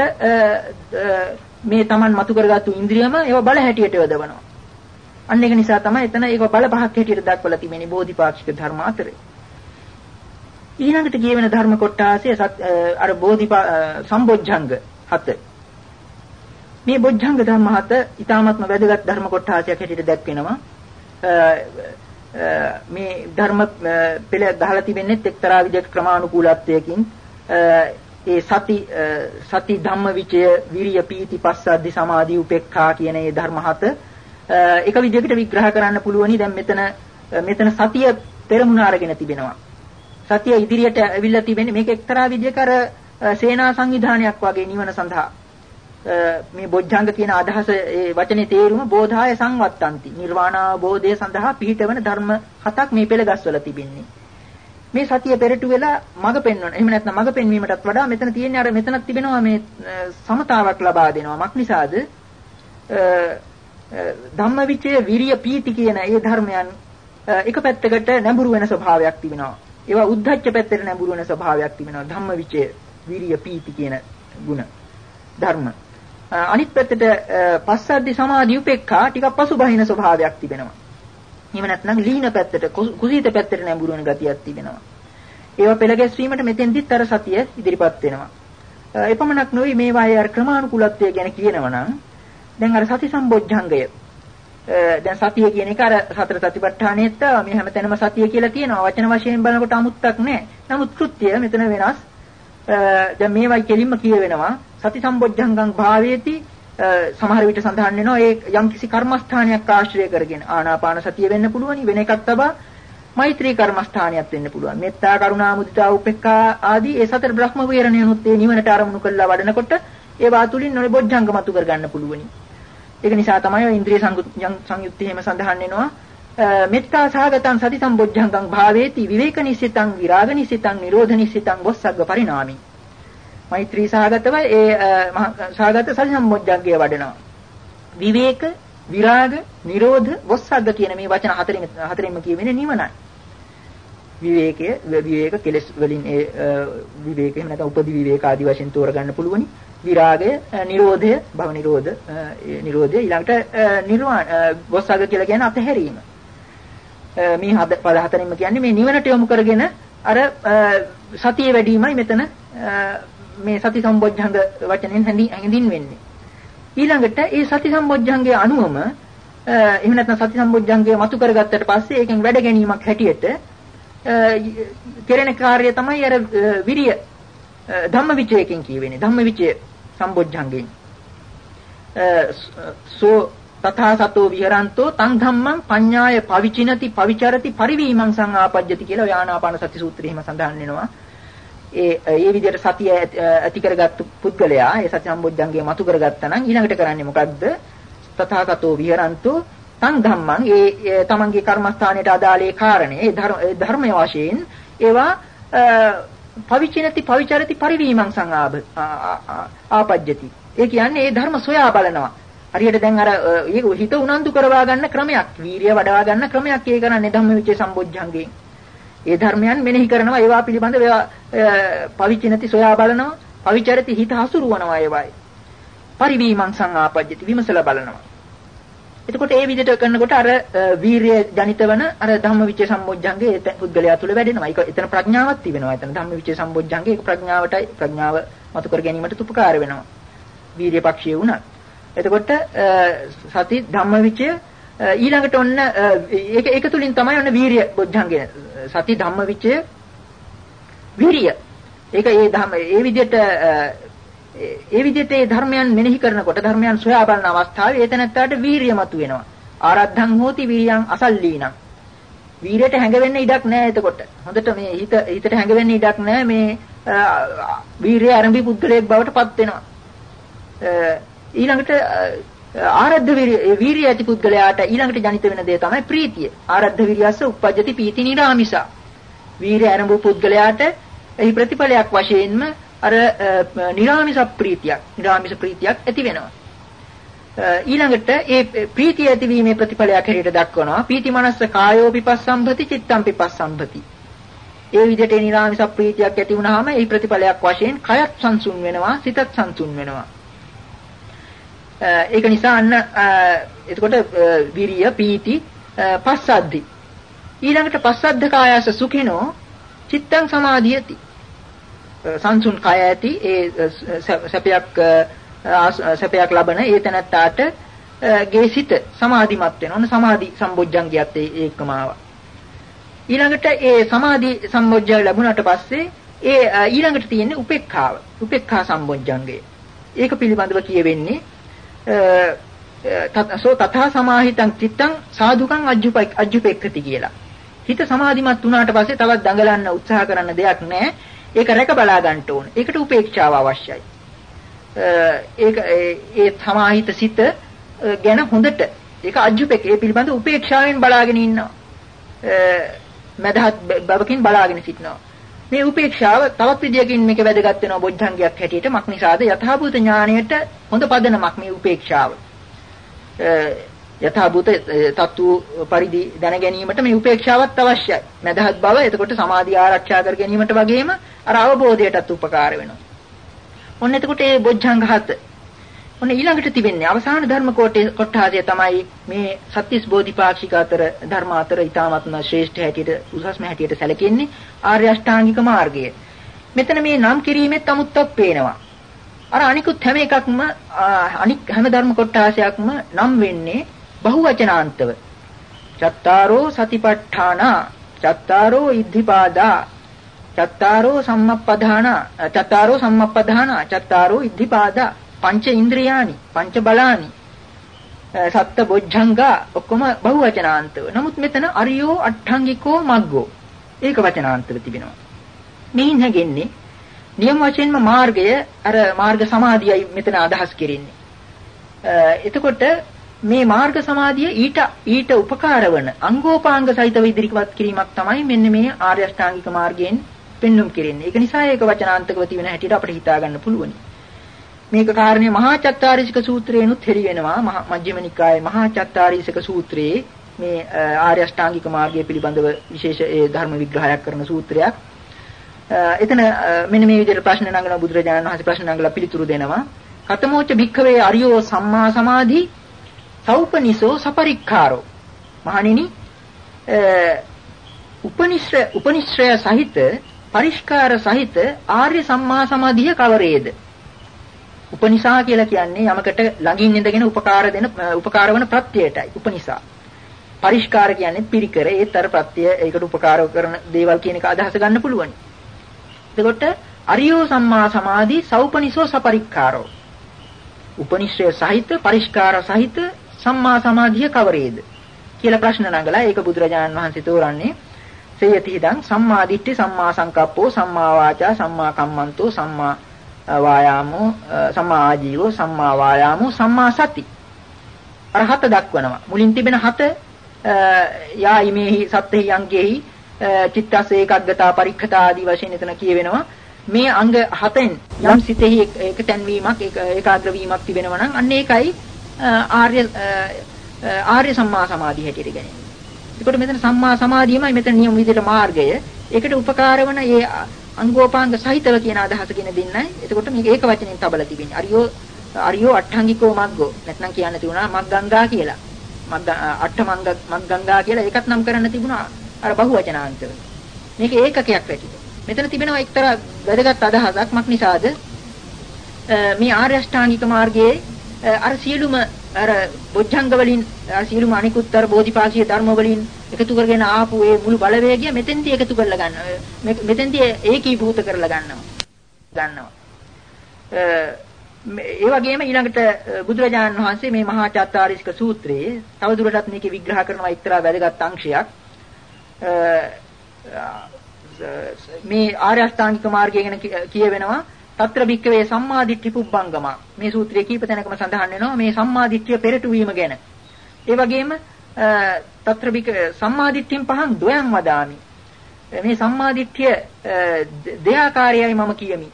මේ Taman මතු කරගත්තු ඉන්ද්‍රියම ඒව බල හැටියට යොදවනවා. අන්න ඒක නිසා තමයි එතන ඒක බල පහක් හැටියට දක්වලා තිබෙන්නේ බෝධිපාක්ෂික ධර්ම අතරේ. ඊළඟට කියවෙන ධර්ම කොටාසේ අර බෝධිපා සම්බොජ්ජංග හත. මේ බොජ්ජංග ධර්ම හත ඊ타ත්ම වැදගත් ධර්ම කොටාසයක් හැටියට දැක්වෙනවා. මේ ධර්ම පෙළ ගහලා තිබෙන්නේ එක්තරා විදිහක ක්‍රමානුකූලත්වයකින් ඒ සති සති ධම්මවිචය විරිය පීති පස්සද්ධි සමාධි උපේක්ඛා කියන මේ ධර්ම හත එක විදිහකට විග්‍රහ කරන්න පුළුවනි දැන් මෙතන මෙතන සතිය පෙරමුණ අරගෙන තිබෙනවා සතිය ඉදිරියට ඇවිල්ලා තිබෙන්නේ මේක එක්තරා විදිහක අර සේනා සංවිධානයක් වගේ නිවන සඳහා. මේ බොජ්ජංග කියන අදහස ඒ වචනේ තේරුම බෝධාය සංවත්තಂತಿ නිර්වාණ අවබෝධය සඳහා පිහිටවන ධර්ම හතක් මේ පෙළ ගස්වල තිබෙන්නේ. මේ සතිය පෙරටු වෙලා මඟ පෙන්වන එහෙම නැත්නම් මඟ පෙන්වීමටත් වඩා මෙතන තියෙන්නේ අර මෙතනක් තිබෙනවා මේ සමතාවක් ලබා දෙනවා. මක් නිසාද? ධම්මවිචය විරිය පීති කියන ඒ ධර්මයන් එක පැත්තකට නැඹුරු වෙන ස්වභාවයක් තිබෙනවා. ඒවා උද්ධච්ච පැත්තට නැඹුරු වෙන ස්වභාවයක් තිබෙනවා ධම්මවිචය විරිය පීති කියන ගුණ ධර්ම අනිත් පැත්තට පස්සද්ධි සමාධි උපේක්ඛා ටිකක් පසුබහින ස්වභාවයක් තිබෙනවා. එහෙම නැත්නම් ලීන පැත්තට කුසීත පැත්තට නැඹුරු වෙන ගතියක් තිබෙනවා. ඒවා පෙළ ගැස්වීමට මෙතෙන්දිත් අර සතිය ඉදිරිපත් වෙනවා. එපමණක් නොවේ මේවායේ අර ක්‍රමානුකූලත්වය ගැන කියනවා නම් දැන් අර සති සම්බොජ්ජංගය දැන් සතිය කියන එක අර සතර සතිපට්ඨානෙත් මේ හැමතැනම සතිය කියලා තියෙනවා. වචන වශයෙන් බලනකොට අමුත්තක් නැහැ. නමුත් කෘත්‍ය මෙතන වෙනස්. දැන් මේවයි කෙලින්ම කියවෙනවා. සති සම්බොජ්ජංගං භාවේති. සමහර විට සඳහන් වෙනවා ඒ යම්කිසි කර්මස්ථානයක් ආශ්‍රය කරගෙන ආනාපාන සතිය වෙන්න පුළුවනි වෙන එකක් තබා මෛත්‍රී කර්මස්ථානයක් වෙන්න පුළුවන්. මෙත්තා කරුණා මුදිතා උපේක්ඛා ආදී ඒ සතර බ්‍රහ්ම වේරණියනුත් ඒ නිවනට අරමුණු කරලා වඩනකොට ඒවා තුලින් නොලි බොජ්ජංග මතු කර ගන්න පුළුවනි. ඒක නිසා තමයි ඔය ඉන්ද්‍රිය සංයුක්ති එහෙම සඳහන් වෙනවා. මෙත්තා සහගතං සති සම්බොජ්ජංගං භාවේති විවේක නිසිතං විරාග නිසිතං නිරෝධ නිසිතං වස්සග්ග පරිණාමි. මෛත්‍රී සහගතව ඒ සහගත සති සම්බොජ්ජංගය වඩනවා. විවේක විරාග නිරෝධ වස්සග්ග කියන මේ වචන හතරෙන් හතරෙන්ම කියවෙන්නේ නිවනයි. විවේකය විවේක කෙලස් වලින් ඒ විවේක එහෙම නැත්නම් උපදි විවේක ආදී වශයෙන් තෝරගන්න පුළුවනි. විරාගය නිරෝධය භව නිරෝධ නිරෝධය ඊළඟට නිර්වාණ වස්සග්ග කියලා කියන්නේ අතහැරීම මේ හද පද හතරෙන්ම කියන්නේ මේ නිවනට යොමු කරගෙන අර සතිය වැඩිමයි මෙතන මේ සති සම්බොජ්ජංග වචනෙන් හැඳින් වෙන්නේ. ඊළඟට ඒ සති සම්බොජ්ජංගයේ අනුවම එහෙම නැත්නම් සති සම්බොජ්ජංගය මතු කරගත්තට පස්සේ ඒකෙන් වැඩ ගැනීමක් හැටියට කෙරෙන කාර්යය තමයි අර විරිය ධම්මවිචයකින් කියවෙන්නේ. ධම්මවිචය සම්බොජ්ජංගයෙන්. සෝ තථා සතෝ විහරන්තෝ තං ධම්මං පඤ්ඤාය පවිචිනති පවිචරති පරිවීමං සංආපජ්ජති කියලා යානාපාන සති සූත්‍රයේ එහෙම සඳහන් වෙනවා. ඒ ඒ විදිහට සතිය ඇති කරගත්තු පුද්ගලයා ඒ සති සම්බොජ්ජංගේ මතු කරගත්තා නම් ඊළඟට කරන්නේ මොකද්ද? තථා සතෝ විහරන්තෝ තං ධම්මං ඒ තමන්ගේ කර්මස්ථානයට අදාළේ කාරණේ ඒ ධර්මය වශයෙන් ඒවා පවිචිනති පවිචරති පරිවීමං සංආප ආපජ්ජති. ඒ කියන්නේ ඒ ධර්ම සොයා බලනවා. හරියට දැන් අර ඒක හිත උනන්දු කරවා ගන්න ක්‍රමයක්, වීරිය වඩවා ගන්න ක්‍රමයක් ඒ කරන්නේ ධම්මවිචේ සම්බොජ්ජංගයෙන්. ඒ ධර්මයන් මෙනෙහි කරනවා ඒවා පිළිබඳව ඒවා පවිචිනති සොයා බලනවා, පවිචරති හිත හසුරුවනවා ඒවායි. පරිවීමං සංආපජ්ජති විමසලා බලනවා. එතකොට ඒ විදිහට කරනකොට අර වීරිය ජනිත වන අර ධම්මවිචේ සම්බොජ්ජංගේ පුද්ගලයා තුළ වැඩෙනවා. ඒක එතන ප්‍රඥාවක් තිබෙනවා. එතන ධම්මවිචේ සම්බොජ්ජංගේ ඒක ප්‍රඥාවටයි ප්‍රඥාව මතු කර ගැනීමට උපකාර වෙනවා. වීරිය පක්ෂිය වුණා. එතකොට සති ධම්මවිචය ඊළඟට ඔන්න ඒක ඒක තුලින් තමයි ඔන්න වීරිය බොද්ධංගය සති ධම්මවිචය වීරිය ඒක ඒ ධම්ම ඒ විදිහට ඒ විදිහට ඒ ධර්මයන් මෙනෙහි කරනකොට ධර්මයන් සොයා බලන අවස්ථාවේ ඒ තැනත්තාට වීරිය මතුවෙනවා ආරද්ධං හෝති වීරියං අසල්ලීනං වීරයට හැඟවෙන්න ඉඩක් නැහැ එතකොට. හොඳට මේ හිත හිතට හැඟවෙන්න ඉඩක් නැහැ මේ වීරිය ආරම්භී පුද්ගලයෙක් බවට පත් වෙනවා. ඊළඟට ආරද්ධ වීරිය ඇති පුද්ගලයාට ඊළඟට ජනිත වෙන දේ තමයි ප්‍රීතිය. ආරද්ධ වීරියස්ස උප්පජ්ජති පීති නිරාමිසා. වීරිය ආරම්භ පුද්ගලයාට එහි ප්‍රතිඵලයක් වශයෙන්ම අර නිරාමිස ප්‍රීතියක්, නිරාමිස ප්‍රීතියක් ඇති වෙනවා. ඊළඟට ඒ ප්‍රීතිය ඇතිවීමේ ප්‍රතිඵලයක් හැටියට දක්වනවා පීති මනස්ස කායෝ පිපස්සම්භති චිත්තම් පිපස්සම්භති. ඒ විදිහට නිරාමිස ප්‍රීතියක් ඇති වුනහම ඒ ප්‍රතිඵලයක් වශයෙන් කයත් සංසුන් වෙනවා, සිතත් සංසුන් වෙනවා. ඒක නිසා අන්න එතකොට විරිය පීති පස්සද්ධි ඊළඟට පස්සද්ධ කායස සුඛිනෝ චිත්තං සමාධියති සංසුන් කය ඇති ඒ සැපයක් සැපයක් ලබන ඒ තැනත්තාට ගේ සිත සමාධිමත් වෙනවා. ඔන්න සමාධි සම්බොජ්ජංගියත් ඒකම ආවා. ඊළඟට ඒ සමාධි සම්බොජ්ජය ලැබුණාට පස්සේ ඒ ඊළඟට තියෙන්නේ උපේක්ඛාව. උපේක්ඛා සම්බොජ්ජංගය. ඒක පිළිබඳව කියවෙන්නේ සෝ තථා සමාහිතං චිත්තං සාදුකං අජ්ජුපෙක්ඛති කියලා. හිත සමාධිමත් වුණාට පස්සේ තවත් දඟලන්න උත්සාහ කරන්න දෙයක් නැහැ. ඒක රැක බලා ගන්න ඕන. ඒකට උපේක්ෂාව අවශ්‍යයි. ඒක ඒ සමාහිත සිත ගැන හොඳට ඒක අජ්ජුපෙක් ඒ පිළිබඳ උපේක්ෂාවෙන් බලාගෙන ඉන්නවා. මදහත් බවකින් බලාගෙන සිටිනවා. මේ උපේක්ෂාව තවත් විදියකින් මේක වැදගත් වෙනවා බොද්ධංගයක් හැටියට මක් නිසාද යථාභූත ඥාණයට හොඳ පදනමක් මේ උපේක්ෂාව. යථාභූත තත්තු පරිදි දැන ගැනීමට මේ උපේක්ෂාවත් අවශ්‍යයි. මදහත් බව එතකොට සමාධිය ආරක්ෂා කර ගැනීමට වගේම අර අවබෝධයටත් උපකාර වෙනවා. ඔන්න එතකොට මේ බොද්ධංග හත ඔන්න ඊළඟට තිබෙන්නේ අවසාන ධර්ම කොටහසේ තමයි මේ සත්‍තිස් බෝධිපාක්ෂික අතර ධර්ම අතර ඊ타ත්ම ශ්‍රේෂ්ඨ හැටියට උසස්ම හැටියට සැලකෙන්නේ ආර්ය අෂ්ටාංගික මාර්ගය. මෙතන මේ නම් කිරීමෙත් අමුත්තක් පේනවා. අර අනිකුත් හැම එකක්ම අනික් හැම ධර්ම කොටහසයක්ම නම් වෙන්නේ බහුවචනාන්තව. චත්තාරෝ සතිපට්ඨාන චත්තාරෝ ඉද්ධිපාදා චත්තාරෝ සම්මප්පදාන චත්තාරෝ සම්මප්පදාන චත්තාරෝ ඉද්ධිපාදා පංච ඉන්ද්‍රියානි පංච බලානි සත්ත බොජ්ජංගා ඔක්කොම බහුවචනාන්තව. නමුත් මෙතන අරියෝ අට්ඨංගිකෝ මග්ගෝ ඒක වචනාන්තව තිබෙනවා. මෙයින් හැගෙන්නේ නියම වශයෙන්ම මාර්ගය අර මාර්ග සමාධියයි මෙතන අදහස් කෙරෙන්නේ. එතකොට මේ මාර්ග සමාධිය ඊට ඊට උපකාර වන අංගෝපාංග සහිතව ඉදිරිපත් කිරීමක් තමයි මෙන්න මේ ආර්ය අෂ්ටාංගික මාර්ගයෙන් පෙන්눔 කෙරෙන්නේ. ඒක නිසා ඒක වචනාන්තකව තිබෙන හැටියට අපිට හිතා ගන්න පුළුවනි. මේක කාරණේ මහා චත්තාරීසික සූත්‍රේනුත් හෙළි වෙනවා. මජ්ක්‍ධිම නිකායේ මහා චත්තාරීසික සූත්‍රයේ මේ ආර්ය අෂ්ටාංගික මාර්ගය පිළිබඳව විශේෂ ඒ ධර්ම විග්‍රහයක් කරන සූත්‍රයක්. එතන මෙන්න මේ විදිහට ප්‍රශ්න නංගන බුදුරජාණන් වහන්සේ ප්‍රශ්න නංගලා පිළිතුරු දෙනවා. කතමෝච භික්ඛවේ අරියෝ සම්මා සමාධි සෞපනිසෝ සපරික්ඛාරෝ. මහණෙනි උපනිශ්‍රය උපනිශ්‍රය සහිත පරිස්කාර සහිත ආර්ය සම්මා සමාධිය කවරේද? උපනිසා කියලා කියන්නේ යමකට ළඟින් ඉඳගෙන උපකාර දෙන උපකාර වන ප්‍රත්‍යයටයි උපනිසා. පරිස්කාර කියන්නේ පිරිකර ඒත් අර ප්‍රත්‍ය ඒකට උපකාර කරන දේවල් කියන එක අදහස ගන්න පුළුවන්. එතකොට අරියෝ සම්මා සමාධි සෞපනිසෝ සපරික්කාරෝ. උපනිශ්‍රය සහිත පරිස්කාර සහිත සම්මා සමාධිය කවරේද? කියලා ප්‍රශ්න නගලා ඒක බුදුරජාණන් වහන්සේ තෝරන්නේ සේයති හිදං සම්මා දිට්ඨි සම්මා සංකප්පෝ සම්මා වාචා සම්මා කම්මන්තෝ සම්මා වායාමෝ සම්මා ආජීවෝ සම්මා වායාමෝ සම්මා සති. අර හත දක්වනවා. මුලින් තිබෙන හත යා ඉමේහි සත්‍යෙහි අංගෙහි චිත්තස ඒකග්ගතා පරික්ඛතා ආදී වශයෙන් එතන කියවෙනවා. මේ අංග හතෙන් යම් සිතෙහි එක තැන්වීමක් ඒකාග්‍ර වීමක් තිබෙනවා නම් අන්න ඒකයි ආර්ය ආර්ය සම්මා සමාධිය හැටියට ගන්නේ. ඒකට මෙතන සම්මා සමාධියමයි මෙතන නියම විදිහට මාර්ගය. ඒකට උපකාර වන මේ අංගෝපාංග සහිතව කියන අදහසකින් දෙන්නයි. එතකොට මේක ඒක වචනෙන් තබලා තිබෙන්නේ. අරියෝ අරියෝ අට්ඨංගිකෝ මග්ගෝ. නැත්නම් කියන්න තිබුණා මග්ගංගා කියලා. මග්ග අට්ඨ මංග මග්ගංගා කියලා ඒකත් නම් කරන්න තිබුණා. අර බහුවචනාන්තව. මේක ඒකකයක් වැටිද. මෙතන තිබෙනවා එක්තරා වැදගත් අදහසක් මක් නිසාද මේ ආර්ය අෂ්ටාංගික මාර්ගයේ අර සියලුම අර බොජ්ජංග වලින් අර සියලුම අනිකුත් අර බෝධිපාක්ෂික ධර්ම වලින් එකතු කරගෙන ආපු ඒ මුළු බලවේගය මෙතෙන්දී එකතු කරලා ගන්නවා. මෙතෙන්දී ඒකීභූත කරලා ගන්නවා. ගන්නවා. ඒ වගේම ඊළඟට බුදුරජාණන් වහන්සේ මේ මහා චත්තාරීස්ක සූත්‍රයේ තවදුරටත් මේකේ විග්‍රහ කරනවා එක්තරා වැදගත් අංශයක්. මේ ආර්ය අෂ්ටාංගික මාර්ගය ගැන කියවෙනවා తත්‍ර භික්කවේ සම්මාදිට්ඨි පුබ්බංගම මේ සූත්‍රයේ කීප තැනකම සඳහන් වෙනවා මේ සම්මාදිට්ඨිය පෙරට වීම ගැන. ඒ වගේම తත්‍ර භික්ක සම්මාදිට්ඨියෙන් පහන් දොයන් වදාමි. මේ සම්මාදිට්ඨිය දෙආකාරයයි මම කියමි.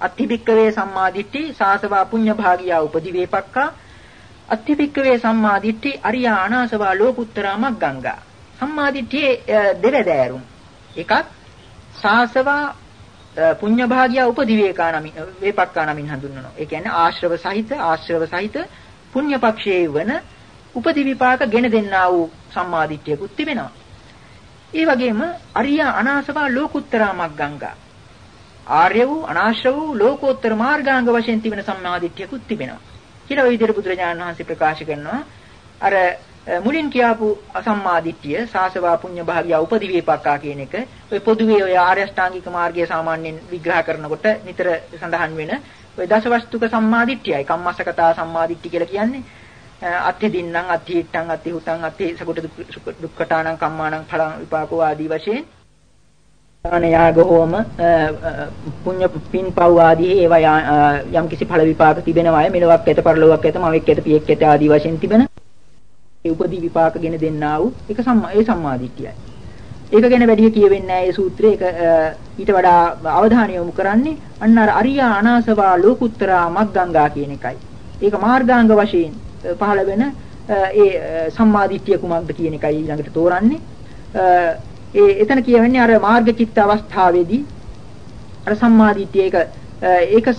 අත්ථි භික්කවේ සම්මාදිට්ඨි සාසවා පුඤ්ඤ භාගියා උපදිවේපක්කා අත්ථි භික්කවේ සම්මාදිට්ඨි අරියා අනාසවා ලෝකුත්තරා මග්ගංගා සම්මාදිට්ඨියේ දෙවැදෑරුම්. එකක් සාසවා පුඤ්ඤ භාගිය උපදිවේකා නමින් වේපක්කා නමින් හඳුන්වනවා. ඒ කියන්නේ ආශ්‍රව සහිත ආශ්‍රව සහිත පුඤ්ඤ පක්ෂයේ වන උපදි විපාක ගෙන දෙන්නා වූ සම්මාදිට්ඨියකුත් තිබෙනවා. ඒ වගේම අරිය අනාසවා ලෝකුත්තරා මග්ගංගා ආර්ය වූ අනාශ්‍රව වූ ලෝකෝත්තර මාර්ගාංග වශයෙන් තිබෙන සම්මාදිට්ඨියකුත් තිබෙනවා. කියලා ওই විදිහට බුදුරජාණන් වහන්සේ ප්‍රකාශ කරනවා. අර මුලින් කියාපු අසම්මාදිට්ඨිය සාසවා පුඤ්ඤ භාගිය උපදිවේපක්කා කියන එක ඔය පොදුවේ ඔය ආර්ය අෂ්ටාංගික මාර්ගය සාමාන්‍යයෙන් විග්‍රහ කරනකොට නිතර සඳහන් වෙන ඔය දසවස්තුක සම්මාදිට්ඨියයි. කම්මස්සකතා සම්මාදිට්ඨිය කියලා කියන්නේ අත්ථි දින්නම් අත්ථි හිට්ටම් අත්ථි හුතම් අත්ථි සකොට දුක්ඛටාණං කම්මාණං ඵලං විපාකෝ ආදී වශයෙන් දාන යාග හෝම පුඤ්ඤ පින් පව් ආදී ඒවා යම් කිසි ඵල විපාක තිබෙනවා මෙලොවක් ඇත පරලොවක් ඇත මවෙක් ඇත පියෙක් ඇත ආදී වශයෙන් තිබෙන ඒ උපදී විපාකගෙන දෙන්නා වූ ඒක සම්මා ඒ සම්මාදිට්ඨියයි. ඒක ගැන වැඩි කියවෙන්නේ නැහැ ඒ සූත්‍රයේ. ඒක ඊට වඩා අවධානය යොමු කරන්නේ අන්න අර අරියා අනාසවා ලෝකුත්තරා මග්ගංගා කියන එකයි. ඒක මාර්ගාංග වශයෙන් පහළ වෙන ඒ සම්මාදිට්ඨිය කුමක්ද කියන එකයි ඊළඟට තෝරන්නේ. ඒ එතන කියවෙන්නේ අර මාර්ග චිත්ත අවස්ථාවේදී අර සම්මාදිට්ඨිය ඒක ඒක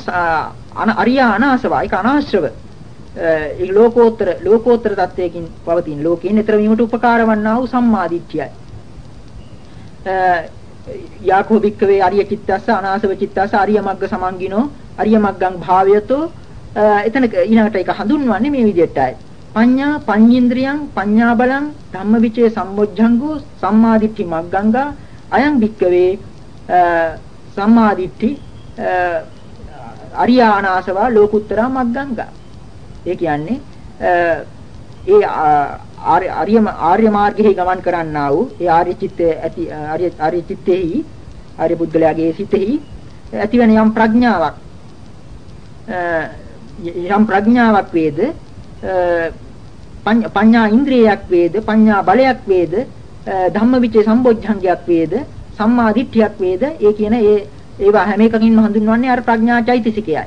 අරියා අනාසවා ඒක අනාශ්‍රව ඒ ලෝකෝත්තර ලෝකෝත්තර தත්වයකින් පවතින ලෝකයෙන් ඊතර වීමට උපකාර වන්නා වූ සම්මාදිට්ඨියයි. යාකෝ භික්කවේ අරිය චිත්තස්ස අනාසව චිත්තස්ස අරිය මග්ග සමංගිනෝ අරිය මග්ගං භාවයතෝ එතන ඊළඟට ඒක හඳුන්වන්නේ මේ විදිහටයි. පඤ්ඤා පඤ්ඤේන්ද්‍රියං පඤ්ඤා බලං ධම්මවිචේ සම්මොජ්ජංගෝ සම්මාදිට්ඨි මග්ගංගා අයං භික්කවේ සම්මාදිට්ඨි අරියානාසවා ලෝකුත්තරා මග්ගංගා ඒ කියන්නේ ඒ ආර්ය ආර්ය මාර්ගයේ ගමන් කරන්නා වූ ඒ ආර්ය චිත්තේ ඇති ආර්ය ආර්ය චිත්තේහි ආර්ය පුද්ගලයාගේ සිතෙහි ඇතිවන යම් ප්‍රඥාවක්. යම් ප්‍රඥාවක් වේද? පඤ්ඤා ඉන්ද්‍රියක් වේද? පඤ්ඤා බලයක් වේද? ධම්මවිචේ සම්බොජ්ජංගයක් වේද? සම්මා දිට්ඨියක් වේද? ඒ කියන ඒ ඒවා හැම එකකින්ම හඳුන්වන්නේ අර ප්‍රඥා චෛතසිකයයි.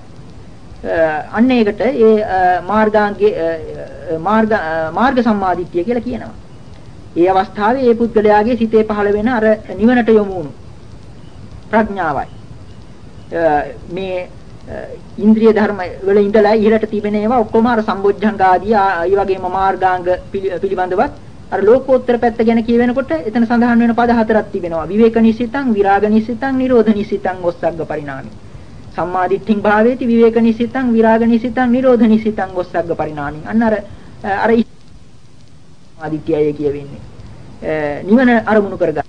අන්න ඒකට ඒ මාර්ගාංගේ මාර්ග මාර්ග සම්මාදිට්ඨිය කියලා කියනවා. ඒ අවස්ථාවේ ඒ පුද්ගලයාගේ සිතේ පහළ වෙන අර නිවනට යොමු වුණු ප්‍රඥාවයි. මේ ඉන්ද්‍රිය ධර්ම වල ඉඳලා ඉහළට තිබෙන ඒවා ඔක්කොම අර සම්බොජ්ජංග ආදී ඒ වගේම මාර්ගාංග පිළිබඳවත් අර ලෝකෝත්තර පැත්ත ගැන කියවෙනකොට එතන සඳහන් වෙන පද හතරක් තිබෙනවා. විවේක නිසිතං, විරාග නිසිතං, නිරෝධ නිසිතං, ඔස්සග්ග පරිණාමී. සම්මාදිට්ඨින් භාවේති විවේක නිසිතං විරාග නිසිතං නිරෝධ නිසිතං ඔස්සග්ග පරිණාමින් අන්න අර අර ආදිත්‍යය කියවෙන්නේ නිවන අරමුණු කරගන්න.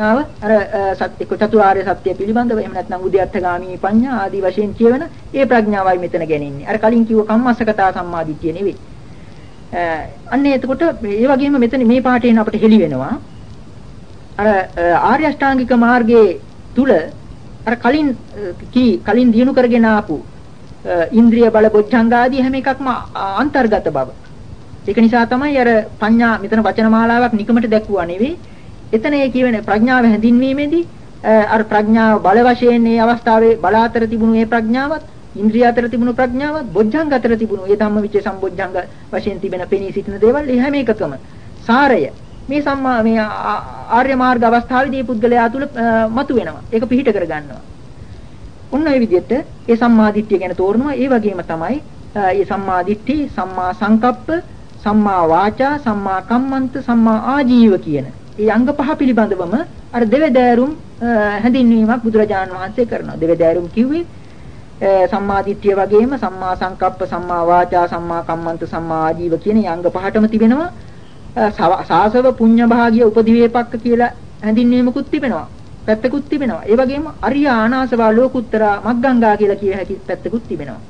ආව අර සත්‍ය චතුරාර්ය සත්‍ය පිළිබඳව එහෙම නැත්නම් උද්‍යත්තගාමී පඤ්ඤා ආදී වශයෙන් කියවෙන ඒ ප්‍රඥාවයි මෙතන ගැනින්නේ. අර කලින් කිව්ව කම්මස්සකතා සම්මාදිට්ඨිය නෙවෙයි. අන්න එතකොට ඒ වගේම මෙතන මේ පාඩේන අපිට හෙලි වෙනවා. අර ආර්ය අෂ්ටාංගික මාර්ගයේ තුල අර කලින් කී කලින් දිනු කරගෙන ආපු ඉන්ද්‍රිය බල බොජ්ජංග ආදී හැම එකක්ම අන්තර්ගත බව. ඒක නිසා තමයි අර පඤ්ඤා මෙතන වචන මාලාවක් නිකමට දැක්වුවා නෙවෙයි. එතන ඒ කියවෙන ප්‍රඥාව හැඳින්වීමේදී අර ප්‍රඥාව බල වශයෙන් මේ අවස්ථාවේ බල අතර තිබුණු මේ ප්‍රඥාවත් ඉන්ද්‍රිය අතර තිබුණු ප්‍රඥාවත් බොජ්ජංග අතර තිබුණු ඒ ධම්මවිචේ සම්බොජ්ජංග වශයෙන් තිබෙන පෙනී සිටින දේවල් ඒ හැම එකකම සාරය මේ සම්මා මේ ආර්ය මාර්ග අවස්ථාවේදී පුද්ගලයා තුළ මතුවෙනවා. ඒක පිහිට කරගන්නවා. ඔන්න ඔය විදිහට ඒ සම්මාදිට්ඨිය ගැන තෝරනවා. ඒ වගේම තමයි මේ සම්මාදිට්ඨි, සම්මා සංකප්ප, සම්මා වාචා, සම්මා කම්මන්ත, සම්මා ආජීව කියන මේ අංග පහ පිළිබඳවම අර දෙවදෑරුම් හැඳින්වීමක් බුදුරජාණන් වහන්සේ කරනවා. දෙවදෑරුම් කිව්වේ සම්මාදිට්ඨිය වගේම සම්මා සංකප්ප, සම්මා වාචා, සම්මා කම්මන්ත, සම්මා ආජීව කියන අංග පහටම තිබෙනවා. සාසව පුඤ්ඤ භාගිය උපදිවේපක්ක කියලා හැඳින්වීමකුත් තිබෙනවා. පැත්තකුත් තිබෙනවා. ඒ වගේම අරිය ආනාසවා ලෝකුත්තරා මග්ගංගා කියලා කිය හැකි පැත්තකුත් තිබෙනවා.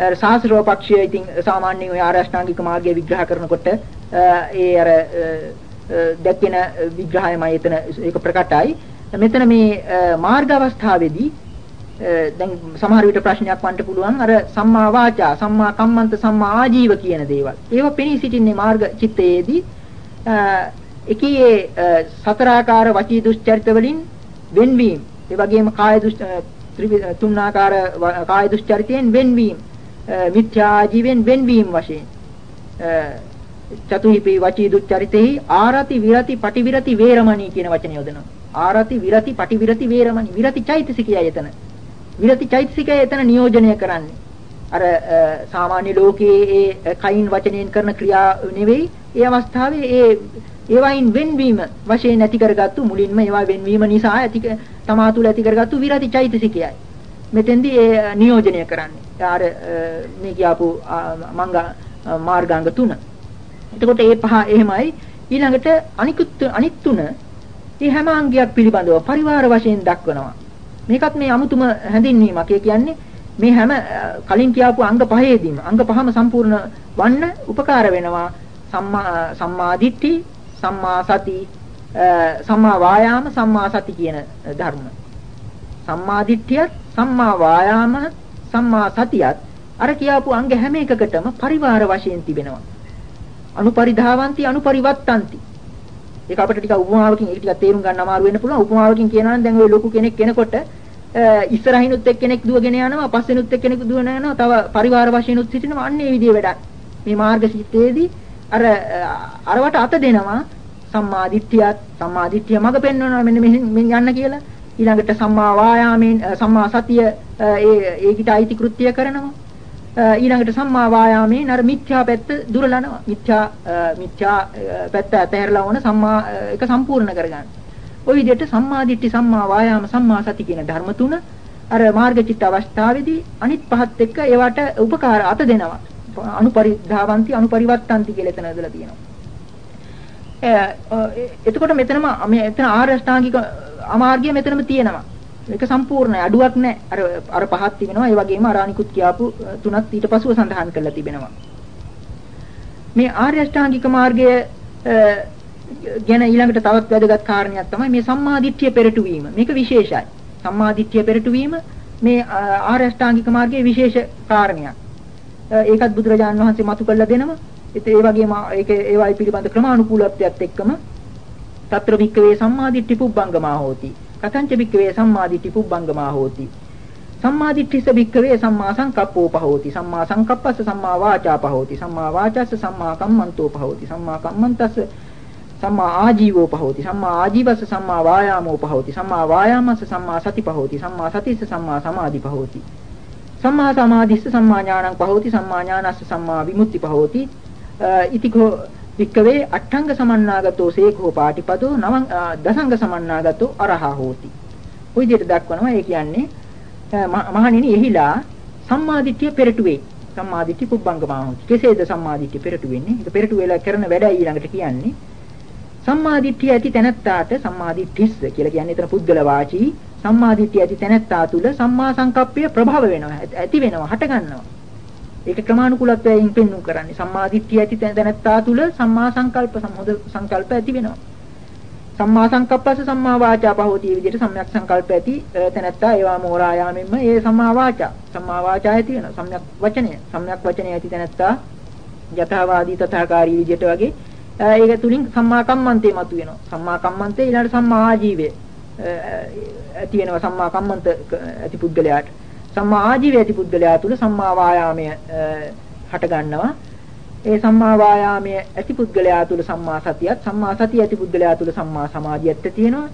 අර සාස්ත්‍රව පක්ෂය ඉතින් සාමාන්‍යයෙන් ඔය ආරෂ්ඨාංගික මාර්ගය විග්‍රහ කරනකොට ඒ අර දැක්වෙන විග්‍රහයමයි එතන ඒක ප්‍රකටයි. මෙතන මේ මාර්ග අවස්ථාවේදී දැන් සමහර විට ප්‍රශ්නයක් වන්න පුළුවන් අර සම්මා වාචා සම්මා කම්මන්ත සම්මා ආජීව කියන දේවල්. ඒවා පෙනී සිටින්නේ මාර්ග චිත්තයේදී එකී සතරාකාර වචී දුස්චරිත වලින් වෙන්වීම. ඒ වගේම කාය තුන්ආකාර කාය දුස්චරිතයෙන් වෙන්වීම. මිත්‍යා ආජීවෙන් වෙන්වීම වශයෙන්. චතුහිපි වචී දුස්චරිතෙහි ආරති විරති පටිවිරති වේරමණී කියන වචන යොදනවා. ආරති විරති පටිවිරති වේරමණී විරති චෛතසිකයයි එතන. විරති චෛතසිකය එතන නියෝජනය කරන්නේ. අර සාමාන්‍ය ලෝකයේ ඒ කයින් වචනයෙන් කරන ක්‍රියා නෙවෙයි. ඒ අවස්ථාවේ ඒ ඒවයින් වෙන්වීම වශයෙන් ඇති කරගත්තු මුලින්ම ඒවා වෙන්වීම නිසා ඇති තමා තුළ ඇති කරගත්තු විරති චෛතසිකයයි. මෙතෙන්දී ඒ නියෝජනය කරන්නේ. අර මේ කියපු මංග මාර්ගාංග තුන. එතකොට මේ පහ එහෙමයි ඊළඟට අනිකුත් අනිත් තුන මේ හැම අංගයක් පිළිබඳව පරිවාර වශයෙන් දක්වනවා. මේකත් මේ අමුතුම හැඳින්වීමක්. ඒ කියන්නේ මේ හැම කලින් කියාපු අංග පහේදීම අංග පහම සම්පූර්ණ වන්න උපකාර වෙනවා. සම්මා සම්මා දිට්ඨි, සම්මා සති, සම්මා වායාම, සම්මා සති කියන ධර්ම. සම්මා දිට්ඨියත්, සම්මා වායාම, සම්මා සතියත් අර කියාපු අංග හැම එකකටම පරිවාර වශයෙන් තිබෙනවා. අනුපරිධාවಂತಿ අනුපරිවත්තಂತಿ ඒක අපිට ටික උපමාවකින් ඒක ටික තේරුම් ගන්න අමාරු වෙන්න පුළුවන් උපමාවකින් කියනවා නම් දැන් ওই ලොකු කෙනෙක් කෙනකොට ඉස්සරහිනුත් එක්කෙනෙක් දුවගෙන යනවා පස්සෙනුත් එක්කෙනෙක් දුවන යනවා තව පරිවාර වශයෙන්ුත් සිටිනවා අන්න ඒ විදිහේ වැඩක් මේ මාර්ග සිත්තේදී අර අරවට අත දෙනවා සම්මාදිට්ඨියත් සම්මාදිට්ඨිය මඟ පෙන්වනවා මෙන්න මෙහෙන් යන්න කියලා ඊළඟට සම්මා වායාමයෙන් සම්මා සතිය ඒ ඒකිට අයිති කෘත්‍ය කරනවා. ඊළඟට සම්මා වායාමයෙන් අර මිත්‍යා පැත්ත දුරලනවා. මිත්‍යා මිත්‍යා පැත්ත අතහැරලා වුණ සම්මා එක සම්පූර්ණ කරගන්න. ওই විදිහට සම්මා දිට්ඨි සම්මා වායාම සම්මා සති කියන ධර්ම තුන අර මාර්ගචිත්ත අවස්ථාවේදී අනිත් පහත් එක්ක ඒවට උපකාර අත දෙනවා. අනුපරිධාවಂತಿ අනුපරිවත්තಂತಿ කියලා එතන ඇදලා තියෙනවා. එතකොට මෙතනම මෙතන ආර්ය අෂ්ටාංගික අමාර්ගය මෙතනම තියෙනවා. ඒක සම්පූර්ණයි අඩුවක් නැහැ. අර අර පහත් තිබෙනවා. ඒ වගේම අර අනිකුත් කියාපු තුනත් ඊට පස්ව සඳහන් කරලා තිබෙනවා. මේ ආර්ය අෂ්ටාංගික මාර්ගය ගැන ඊළඟට තවත් වැදගත් කාරණයක් තමයි මේ සම්මාදිට්ඨිය පෙරටු වීම. මේක විශේෂයි. සම්මාදිට්ඨිය පෙරටු වීම මේ ආර්ය අෂ්ටාංගික මාර්ගයේ විශේෂ කාරණයක්. ඒකත් බුදුරජාන් වහන්සේ මතු කළා දෙනවා. ඒ වගේම ඒක ඒවායි පිළිබඳ ක්‍රමානුකූලත්වයත් එක්කම తත්‍ර වික්කවේ සම්මාදිට්ඨි පුබ්බංගමා හෝති. කතංච වික්කවේ සම්මාදිට්ඨි පුබ්බංගමා හෝති. සම්මාදිට්ඨිස වික්කවේ සම්මා සංකප්පෝ පහෝති. සම්මා සංකප්පස්ස සම්මා වාචා පහෝති. සම්මා වාචස්ස සම්මා කම්මන්තෝ පහෝති. සම්මා කම්මන්තස්ස සම්මා ආජීවෝ පහෝති. සම්මා ආජීවස්ස සම්මා වායාමෝ පහෝති. සම්මා වායාමස්ස සම්මා සති පහෝති. සම්මා සතිස්ස සම්මා සමාධි පහෝති. සම්මා සමාධිස්ස සම්මා ඥානං පහෝති. සම්මා ඥානස්ස සම්මා විමුක්ති පහෝති. ඉතිකෝ වික්කවේ අට්ඨංග සමන්නාගතෝ සේකෝ පාටිපදෝ නවං දසංග සමන්නාගතෝ අරහා හෝති. ওই විදිහට දක්වනවා ඒ කියන්නේ මහණෙනි එහිලා සම්මාදිට්ඨිය පෙරටු වේ. සම්මාදිට්ඨි පුබ්බංගමා හොති. කෙසේද සම්මාදිට්ඨිය පෙරටු වෙන්නේ? ඒක පෙරටු වෙලා කරන වැඩ ඊළඟට කියන්නේ සම්මාදිට්ඨිය ඇති තැනැත්තාට සම්මාදිට්ඨිස්ස කියලා කියන්නේ එතන පුද්ගල වාචී. සම්මාදිට්ඨිය ඇති තැනැත්තා තුල සම්මා සංකප්පය ප්‍රභව වෙනවා ඇති වෙනවා හට ගන්නවා. ඒක ක්‍රමානුකූලත්වයෙන් පෙන්වු කරන්නේ සම්මාදිට්ඨිය ඇති තැනැත්තා තුල සම්මා සංකල්ප සම්හොද සංකල්ප ඇති වෙනවා. සම්මා සංකප්පස සම්මා වාචා පහෝති විදිහට සම්‍යක් සංකල්ප ඇති තැනැත්තා ඒවා මෝරායාමෙන්ම ඒ සම්මා වාචා සම්මා වාචා ඇති වෙනවා. සම්‍යක් වචනය සම්‍යක් වචනය ඇති තැනැත්තා යථාවාදී තථාකාරී විදිහට වගේ ඒක තුලින් සම්මා කම්මන්තේ මතුවෙනවා. සම්මා කම්මන්තේ ඊළඟට සම්මා ආජීවය ඇති වෙනවා සම්මා කම්මන්ත ඇති පුද්ගලයාට. සම්මා ආජීවය ඇති පුද්ගලයා තුල සම්මා වායාමය හට ගන්නවා. ඒ සම්මා වායාමය ඇති පුද්ගලයා තුල සම්මා සතියත් සම්මා සතිය ඇති පුද්ගලයා තුල සම්මා සමාධියත් තියෙනවා.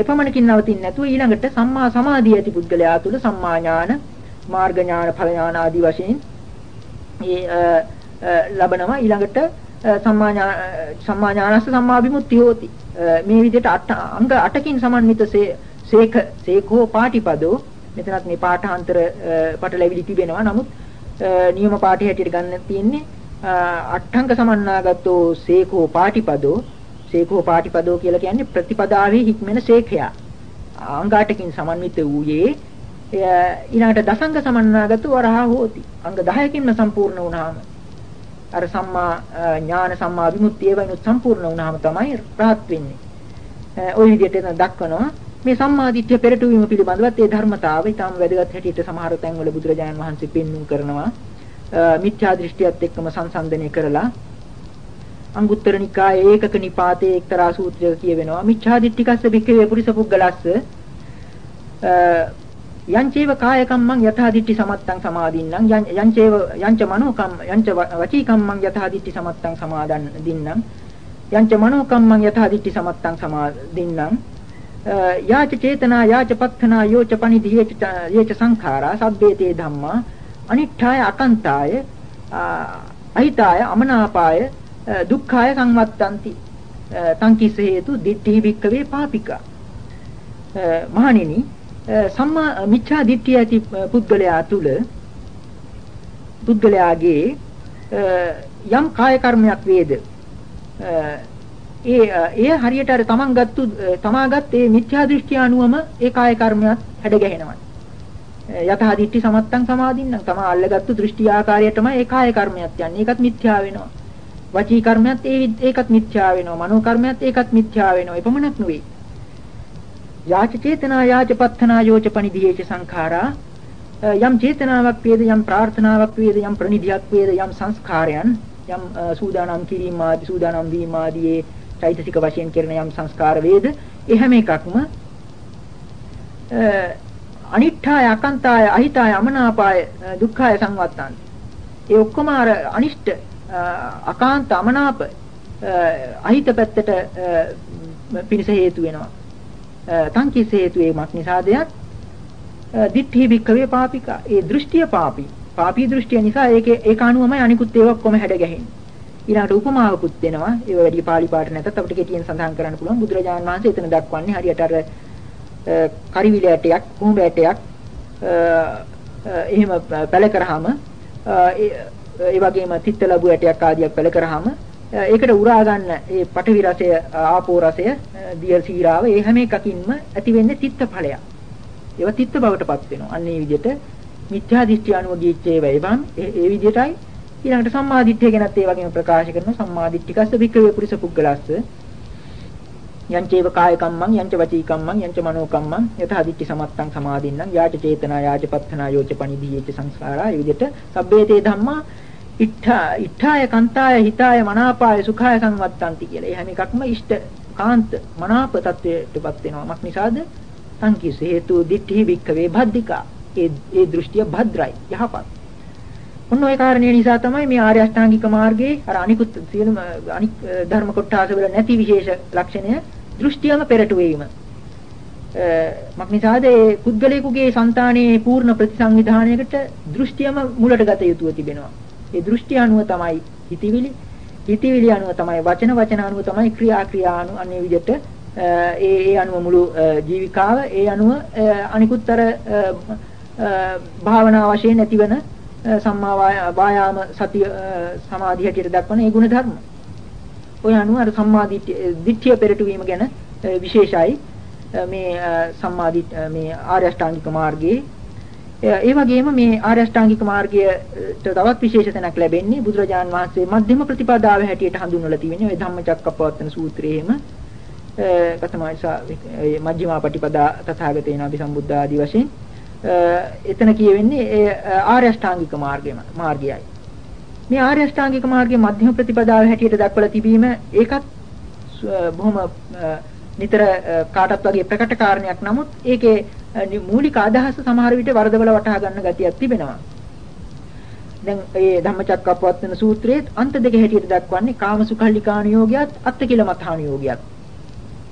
එපමණකින් නවතින්නේ නැතුව ඊළඟට සම්මා සමාධිය ඇති පුද්ගලයා තුල සම්මා ඥාන, මාර්ග ඥාන, ඵල ඥාන ආදී වශයෙන් ඒ ලබනවා ඊළඟට සම්මා සම්මා ඥානස්ස සම්මා විමුක්ති හෝති. මේ විදිහට අංග 8කින් සමන්විත සේක සේකෝ පාටිපදෝ මෙතනත් මේ පාඨාන්තර පටලැවිලි තිබෙනවා. නමුත් නියම පාඨය හැටියට ගන්න තියෙන්නේ අට්ඨංග සමන්නාගතෝ සේකෝ පාටිපදෝ සේකෝ පාටිපදෝ කියලා කියන්නේ ප්‍රතිපදාවේ හික්මෙන සේඛයා. අංග 8කින් සමන්විත වූයේ ඊළඟට දසංග සමන්නාගතෝ වරහා හෝති. අංග 10කින්ම සම්පූර්ණ වුණාම අර සම්මා ඥාන සම්මා විමුක්තිය වෙනුත් සම්පූර්ණ වුණාම තමයි රහත් වෙන්නේ. ওই විදිහට එතන දක්වනවා මේ සම්මාදිට්ඨිය පෙරට වීම පිළිබඳවත් ඒ ධර්මතාවය ඊටම වැදගත් හැටියට සමහර තැන්වල බුදුරජාණන් වහන්සේ පෙන්වුම් කරනවා. මිත්‍යා දෘෂ්ටියත් එක්කම සංසන්දනය කරලා අංගුත්තර නිකායේ ඒකක නිපාතයේ එක්තරා සූත්‍රයක කියවෙනවා මිච්ඡා දිට්ඨිකස්ස භික්ඛවේ පුරිස පුද්ගලස්ස යංචේව කාය කම්මං යථා දිට්ඨි සමත්තං සමාදින්නම් යංචේව යංච මනෝ කම්ම යංච වචී කම්මං යථා දිට්ඨි සමත්තං සමාදන් දින්නම්. යංච මනෝ කම්මං යථා දිට්ඨි සමත්තං සමාදින්නම්. යාච චේතනා යාච පත්තනා යෝච පනිධියේච යේච සංඛාරා සබ්බේතේ ධම්මා අනිත්ඨාය අකන්තාය අහිතාය අමනාපාය දුක්ඛාය සංවත්තಂತಿ තං කිස හේතු දිට්ඨි වික්කවේ පාපිකා. මහණෙනි සම්මා මිච්ඡා දිට්ඨිය ඇති පුද්ගලයා තුල පුද්ගලයාගේ යම් කාය කර්මයක් වේද? ඒ ඒ හරියට අර තමන් ගත්තු තමාගත් ඒ මිත්‍යා දෘෂ්ටි අනුවම ඒ කාය කර්මයක් හැඩ ගැහෙනවා. යතහ දිට්ඨි සමත්තං සමාදින්නම් තමා අල්ලගත්තු දෘෂ්ටි ආකාරයටම ඒ කාය කර්මයක් යන්නේ. ඒකත් මිත්‍යා වෙනවා. වචී කර්මයක් ඒකත් මිත්‍යා වෙනවා. මනෝ කර්මයක් ඒකත් මිත්‍යා වෙනවා. එපමණක් නෙවෙයි. යාච චේතනා යාච පත්තනා යෝච පනිදීච සංඛාරා. යම් චේතනාවක් වේද යම් ප්‍රාර්ථනාවක් වේද යම් ප්‍රනිධියක් වේද යම් සංස්කාරයන් යම් සූදානම් කිරීම ආදී සූදානම් වීම ආදී චෛතසික වශයෙන් කරන යම් සංස්කාර වේද ඒ හැම එකක්ම අනිත්‍යය අකන්තාය අහිතාය අමනාපාය දුක්ඛාය සංවත්තන් ඒ ඔක්කොම අර අනිෂ්ට අකාන්ත අමනාප අහිත පැත්තට පිණිස හේතු වෙනවා. තංකිස හේතු ඒමක් නිසාදයක් දිට්ඨි භික්කවේ පාපිකා. ඒ දෘෂ්ටිය පාපි. පාපී දෘෂ්ටිය නිසා ඒකේ ඒක අනුවමයි අනිකුත් ඒවා ඔක්කොම හැඩ ගැහෙන්නේ. ඊළඟට උපමාවකුත් දෙනවා. ඒව වැඩි පාලි පාට නැතත් අපිට කෙටියෙන් සඳහන් කරන්න පුළුවන්. බුදුරජාණන් වහන්සේ එතන දක්වන්නේ හරියට අර කරිවිල ඇටයක්, කුඹ ඇටයක් එහෙම පැල කරාම ඒ වගේම තිත්ත ලැබු ඇටයක් ආදියක් පැල කරාම ඒකට උරා ගන්න ඒ පටවි රසය ආපෝ රසය දිය සීරාව ඒ හැම එකකින්ම ඇති වෙන්නේ තිත්ත ඵලයක්. ඒවා තිත්ත බවටපත් වෙනවා. අන්න ඒ විදිහට මිත්‍යා දෘෂ්ටි අනුව ගිච්චේ වේවන් ඒ විදිහටයි ඊළඟට සම්මා දිට්ඨිය ගැනත් ඒ වගේම ප්‍රකාශ කරනවා සම්මා දිට්ඨිකස්ස වික්‍රේ පුරිස පුද්ගලස්ස යංචේව කාය කම්මං යංච වචී කම්මං යංච මනෝ කම්මං යත හදිච්ච සමත්තං සමාදින්නම් යාච චේතනා යාච පත්තනා යෝච පනිදීයච සංස්කාරා ඒ විදිහට සබ්බේතේ ධම්මා ඉත්තා ඉත්තාය කන්තාය හිතාය මනාපාය සුඛාය සංවත්තන්ති කියලා. ඒ හැම එකක්ම ඉෂ්ට කාන්ත මනාප තත්වයටපත් වෙනවා. මක් නිසාද? සංකීස හේතු දිට්ඨි වික්කවේ භද්දිකා. ඒ ඒ දෘෂ්ටිය භද්‍රයි යහපත්. ඔන්න ඔය කාරණේ නිසා තමයි මේ ආර්ය අෂ්ටාංගික මාර්ගයේ අර අනිකුත් සියලුම අනික් ධර්ම කොටස වල නැති විශේෂ ලක්ෂණය දෘෂ්ටියම පෙරට වීම. මක්නිසාද ඒ පුද්ගලයෙකුගේ సంతානයේ පූර්ණ ප්‍රතිසංවිධානයකට දෘෂ්ටියම මුලට ගත යුතුව තිබෙනවා. ඒ දෘෂ්ටි අනුව තමයි හිතවිලි, හිතවිලි අනුව තමයි වචන, වචන අනුව තමයි ක්‍රියා, ක්‍රියා අනුව අන්නේ විදිහට ඒ ඒ අනුව මුළු ජීවිකාව ඒ අනුව අනිකුත් අර භාවනා වශයෙන් ඇතිවන සම්මා වායාම සතිය සමාධිය හැටියට දක්වන ඒ ගුණ ධර්ම. ඔය අනුව අර සම්මා දිට්ඨිය පෙරට වීම ගැන විශේෂයි මේ සම්මා මේ ආර්ය අෂ්ටාංගික මාර්ගයේ ඒ වගේම මේ ආර්ය අෂ්ටාංගික මාර්ගයට තවත් විශේෂ තැනක් ලැබෙන්නේ බුදුරජාන් වහන්සේ මධ්‍යම ප්‍රතිපදාව හැටියට හඳුන්වලා තියෙන්නේ ඔය ධම්මචක්කපවත්තන සූත්‍රයේම කතමායිසා මජ්ක්‍ධිමා පටිපදා තථාගතේන අභිසම්බුද්ධ ආදී වශයෙන්. එතන කියවෙන්නේ ඒ ආර්ය අෂ්ටාංගික මාර්ගයම මාර්ගයයි. මේ ආර්ය අෂ්ටාංගික මාර්ගයේ මධ්‍යම ප්‍රතිපදාව හැටියට දක්වලා තිබීම ඒකත් බොහොම නිතර කාටත් වගේ ප්‍රකට කාරණයක්. නමුත් ඒකේ මූලික අදහස සමහර විට වරදවල වටහා ගන්න ගතියක් තිබෙනවා. දැන් මේ ධම්මචක්කප්පවත්තන සූත්‍රයේ අන්ත දෙක හැටියට දක්වන්නේ කාමසුඛල්ලිකාණියෝගයත් අත්තිකිලමතාණියෝගයත්.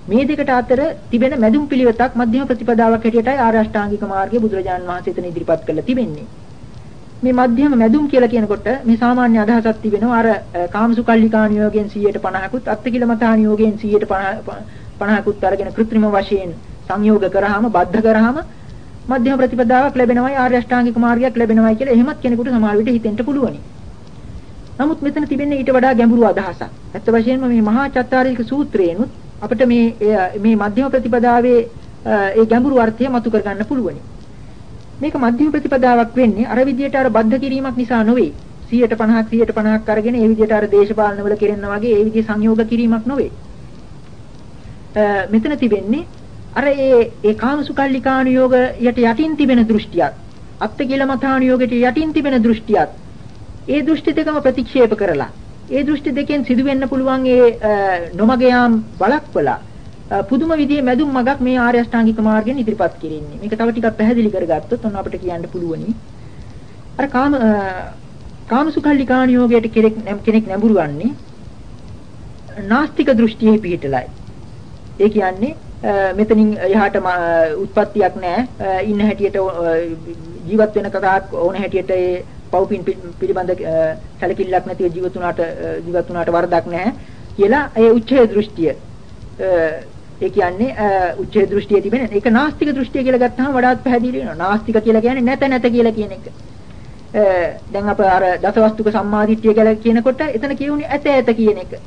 මේ දෙකට අතර තිබෙන මැදුම් පිළිවෙතක් මධ්‍යම ප්‍රතිපදාවක් හැටියටයි ආර්ය අෂ්ටාංගික මාර්ගය බුදුරජාන් වහන්සේ එතන ඉදිරිපත් කරලා තිබෙන්නේ. මේ මධ්‍යම මැදුම් කියලා කියනකොට මේ සාමාන්‍ය අදහසක් තිබෙනවා අර කාමසුකල්ලිකානියෝගෙන් 150කුත් අත්තිකිලමතානියෝගෙන් 150කුත් අරගෙන કૃත්‍රිම වශයෙන් සංයෝග කරාම බද්ධ කරාම මධ්‍යම ප්‍රතිපදාවක් ලැබෙනවයි ආර්ය අෂ්ටාංගික මාර්ගයක් ලැබෙනවයි කියලා එහෙමත් කෙනෙකුට සමහර විට හිතෙන්න පුළුවනි. නමුත් මෙතන තිබෙන්නේ ඊට වඩා ගැඹුරු අදහසක්. ඇත්ත වශයෙන්ම මේ මහා චත්තාරීක සූත්‍රයේනුත් අපිට මේ මේ මධ්‍යම ප්‍රතිපදාවේ ඒ ගැඹුරු අර්ථය මතු කරගන්න පුළුවනි. මේක මධ්‍යම ප්‍රතිපදාවක් වෙන්නේ අර විදියට අර බද්ධ කිරීමක් නිසා නෙවෙයි. 150ක් 150ක් අරගෙන ඒ විදියට අර දේශපාලන වල කෙරෙන්න වගේ ඒ විදිය සංයෝග කිරීමක් නෙවෙයි. මෙතන තිබෙන්නේ අර ඒ ඒකානුසුකල්ලිකානුയോഗයට යටින් තිබෙන දෘෂ්ටියත් අත්තිකිල මතානුയോഗයට යටින් තිබෙන දෘෂ්ටියත් ඒ දෘෂ්ටි දෙකම ප්‍රතික්ෂේප කරලා ඒ දෘෂ්ටි දෙකෙන් සිදු වෙන්න පුළුවන් ඒ නොමගයාම් වළක්වලා පුදුම විදිහේ මැදුම් මගක් මේ ආර්ය අෂ්ටාංගික මාර්ගයෙන් ඉදිරිපත් කෙරෙන්නේ. මේක තව ටිකක් පැහැදිලි කරගත්තොත් ඔන්න අපිට කියන්න පුළුවනි. අර කාම කාමසුඛල්ලිකාණියෝගයට කෙනෙක් කෙනෙක් නැඹුරු වන්නේ නාස්තික දෘෂ්ටියේ පිහිටලයි. ඒ කියන්නේ මෙතනින් එහාට උත්පත්තියක් නැහැ. ඉන්න හැටියට ජීවත් වෙන කතාවක් ඕන හැටියට ඒ පව්පින් පිළිබඳ සැලකිල්ලක් නැතිව ජීවත් වුණාට ජීවත් වුණාට වරදක් නැහැ කියලා ඒ උච්චේ දෘෂ්ටිය ඒ කියන්නේ උච්චේ දෘෂ්ටියේ තිබෙන ඒක නාස්තික දෘෂ්ටිය කියලා ගත්තාම වඩාත් පැහැදිලි වෙනවා. නාස්තික කියලා කියන්නේ නැත නැත කියලා කියන එක. දැන් අප අර දසවස්තුක සම්මාදිට්ඨිය කියලා කියනකොට එතන කියුනේ ඇත ඇත කියන එක.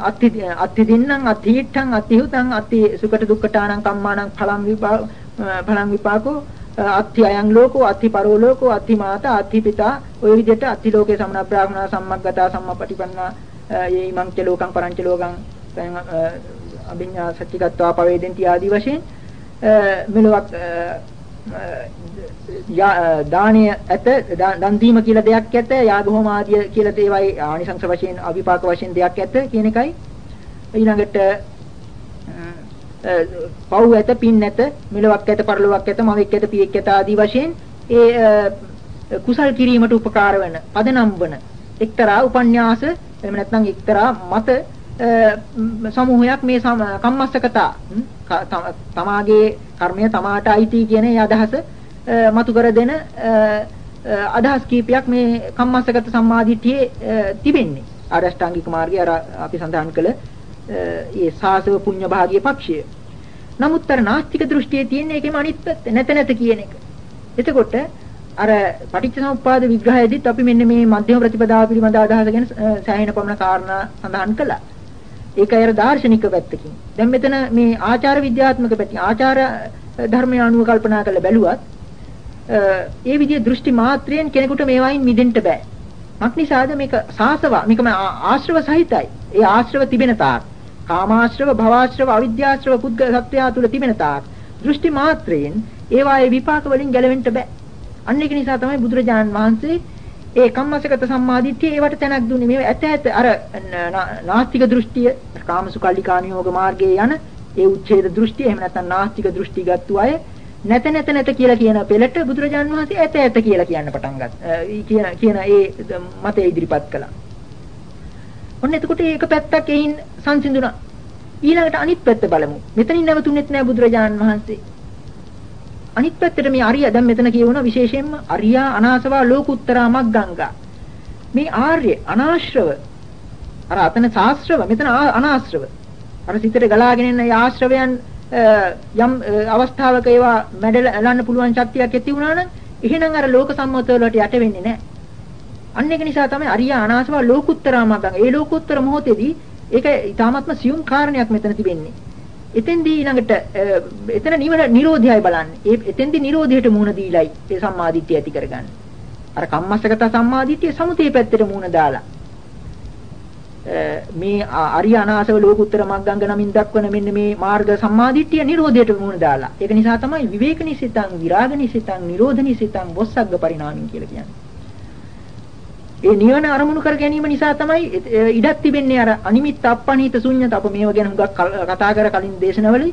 අත්ති අත්ති දින්නම් අත්ථීට්ඨං අත්තිහුතං අත්ති සුකට දුක්ඛටානං කම්මානං ඵලං විපාක ඵලං විපාකෝ අත්ති අයං ලෝකෝ අත්ති පරෝ ලෝකෝ අත්ති මාතා අත්ති පිතා ඔය විදිහට අත්ති ලෝකේ සමන බ්‍රාහ්මනා සම්මග්ගතා සම්මපටිපන්නා යේමං ච ලෝකං පරංච ලෝකං අභිඥා සත්‍චිකත්වා පවේදෙන්ති ආදී වශයෙන් මෙලොවක් දානීය ඇත දන් දීම කියලා දෙයක් ඇත යාග හෝම ආදිය කියලා දේවයි ආනිසංස වශයෙන් අවිපාක වශයෙන් දෙයක් ඇත කියන එකයි. ඊළඟට පව් ඇත පින් ඇත මෙලොවක් ඇත පරලොවක් ඇත මවෙක් ඇත පියෙක් ඇත ආදී වශයෙන් ඒ කුසල් කිරීමට උපකාර වෙන පදනම් වන එක්තරා උපන්‍යාස එහෙම නැත්නම් එක්තරා මත සමූහයක් මේ කම්මස්සකතා තමාගේ කර්මය තමාට අයිති කියන ඒ අදහස මතු කර දෙන අදහස් කීපයක් මේ කම්මස්සගත සම්මාදිට්ඨියේ තිබෙන්නේ. ආරෂ්ඨාංගික මාර්ගය අර අපි සඳහන් කළ ඒ සාසව පුඤ්ඤ භාගයේ පක්ෂය. නමුත් අර නාස්තික දෘෂ්ටියේ තියෙන එකේම අනිත් පැත්ත නැත නැත කියන එක. එතකොට අර පටිච්චසමුප්පාද විග්‍රහයේදීත් අපි මෙන්න මේ මධ්‍යම ප්‍රතිපදාව පිළිබඳ අදහස ගැන සෑහෙන පමණ කාරණා සඳහන් කළා. ඒකයි අර දාර්ශනික පැත්තකින්. දැන් මෙතන මේ ආචාර විද්‍යාත්මක පැත්තකින් ආචාර ධර්මය අනුව කල්පනා කරලා බැලුවත් ඒ විදිහේ දෘෂ්ටි මාත්‍රයෙන් කෙනෙකුට මේවායින් මිදෙන්න බෑ. මක් නිසාද මේක සාසව මේකම ආශ්‍රව සහිතයි. ඒ ආශ්‍රව තිබෙන තාක් කාමාශ්‍රව භවආශ්‍රව අවිද්‍යාශ්‍රව පුද්ගල සත්‍යය තුල තිබෙන තාක් දෘෂ්ටි මාත්‍රයෙන් ඒවායේ විපාක වලින් ගැලවෙන්න බෑ. අන්න ඒක නිසා තමයි බුදුරජාණන් වහන්සේ ඒ කම්මසගත සම්මාදිට්ඨිය ඒවට තැනක් දුන්නේ. මේ ඇත ඇත අර නාස්තික දෘෂ්ටිය කාමසුකල්ලිකානියෝග මාර්ගයේ යන ඒ උච්ඡේද දෘෂ්ටිය එහෙම නැත්නම් නාස්තික දෘෂ්ටි ගත්තු අය නැත නැත නැත කියලා කියන පෙළට බුදුරජාන් වහන්සේ ඇත ඇත කියලා කියන්න පටන් ගත්තා. කියන කියන ඒ මතය ඉදිරිපත් කළා. ඔන්න එතකොට ඒක පැත්තක් එයින් සංසිඳුණා. ඊළඟට අනිත් පැත්ත බලමු. මෙතනින් නැවතුනේත් නෑ බුදුරජාන් වහන්සේ. අනිත් පැත්තට මේ අරිය දැන් මෙතන කියවුණා විශේෂයෙන්ම අරියා අනාසවා ලෝකුත්තරා මග්ගංගා. මේ ආර්ය අනාශ්‍රව අර අතන සාස්ත්‍රව මෙතන අනාශ්‍රව. අර සිතට ගලාගෙන එන ආශ්‍රවයන් යම් අවස්ථාවක ඒවා මැඩලන්න පුළුවන් ශක්තියක් ඇති වුණා නම් එහෙනම් අර ලෝක සම්මත වලට යට වෙන්නේ නැහැ. අන්න ඒක නිසා තමයි අරිය අනාසව ලෝකුත්තරා මග්ගං. ඒ ලෝකුත්තර මොහොතේදී ඒක ඊටාත්ම සියුම් කාරණයක් මෙතන තිබෙන්නේ. එතෙන්දී ඊළඟට එතන නිවන නිරෝධයයි බලන්නේ. ඒ එතෙන්දී නිරෝධයට මුහුණ දීලයි ඒ සම්මාදිට්ඨිය ඇති කරගන්නේ. අර කම්මස්සගත සම්මාදිට්ඨිය සමුතේ පැත්තට මුහුණ දාලා මේ අරිය අනාසව ලෝකුත්තර මග්ගංග නමින් දක්වන මෙන්න මේ මාර්ග සම්මාදිට්ඨිය නිරෝධයට මුහුණ දාලා. ඒක නිසා තමයි විවේක නිසිතං, විරාග නිසිතං, නිරෝධ නිසිතං, වොස්සග්ග පරිණාමින් කියලා කියන්නේ. ඒ නිවන අරමුණු කර ගැනීම නිසා තමයි ඉඩක් තිබෙන්නේ අර අනිමිත්ත අප්පනීත ශුන්්‍යත අප මේව ගැන හුඟක් කතා කර කලින් දේශනවලදී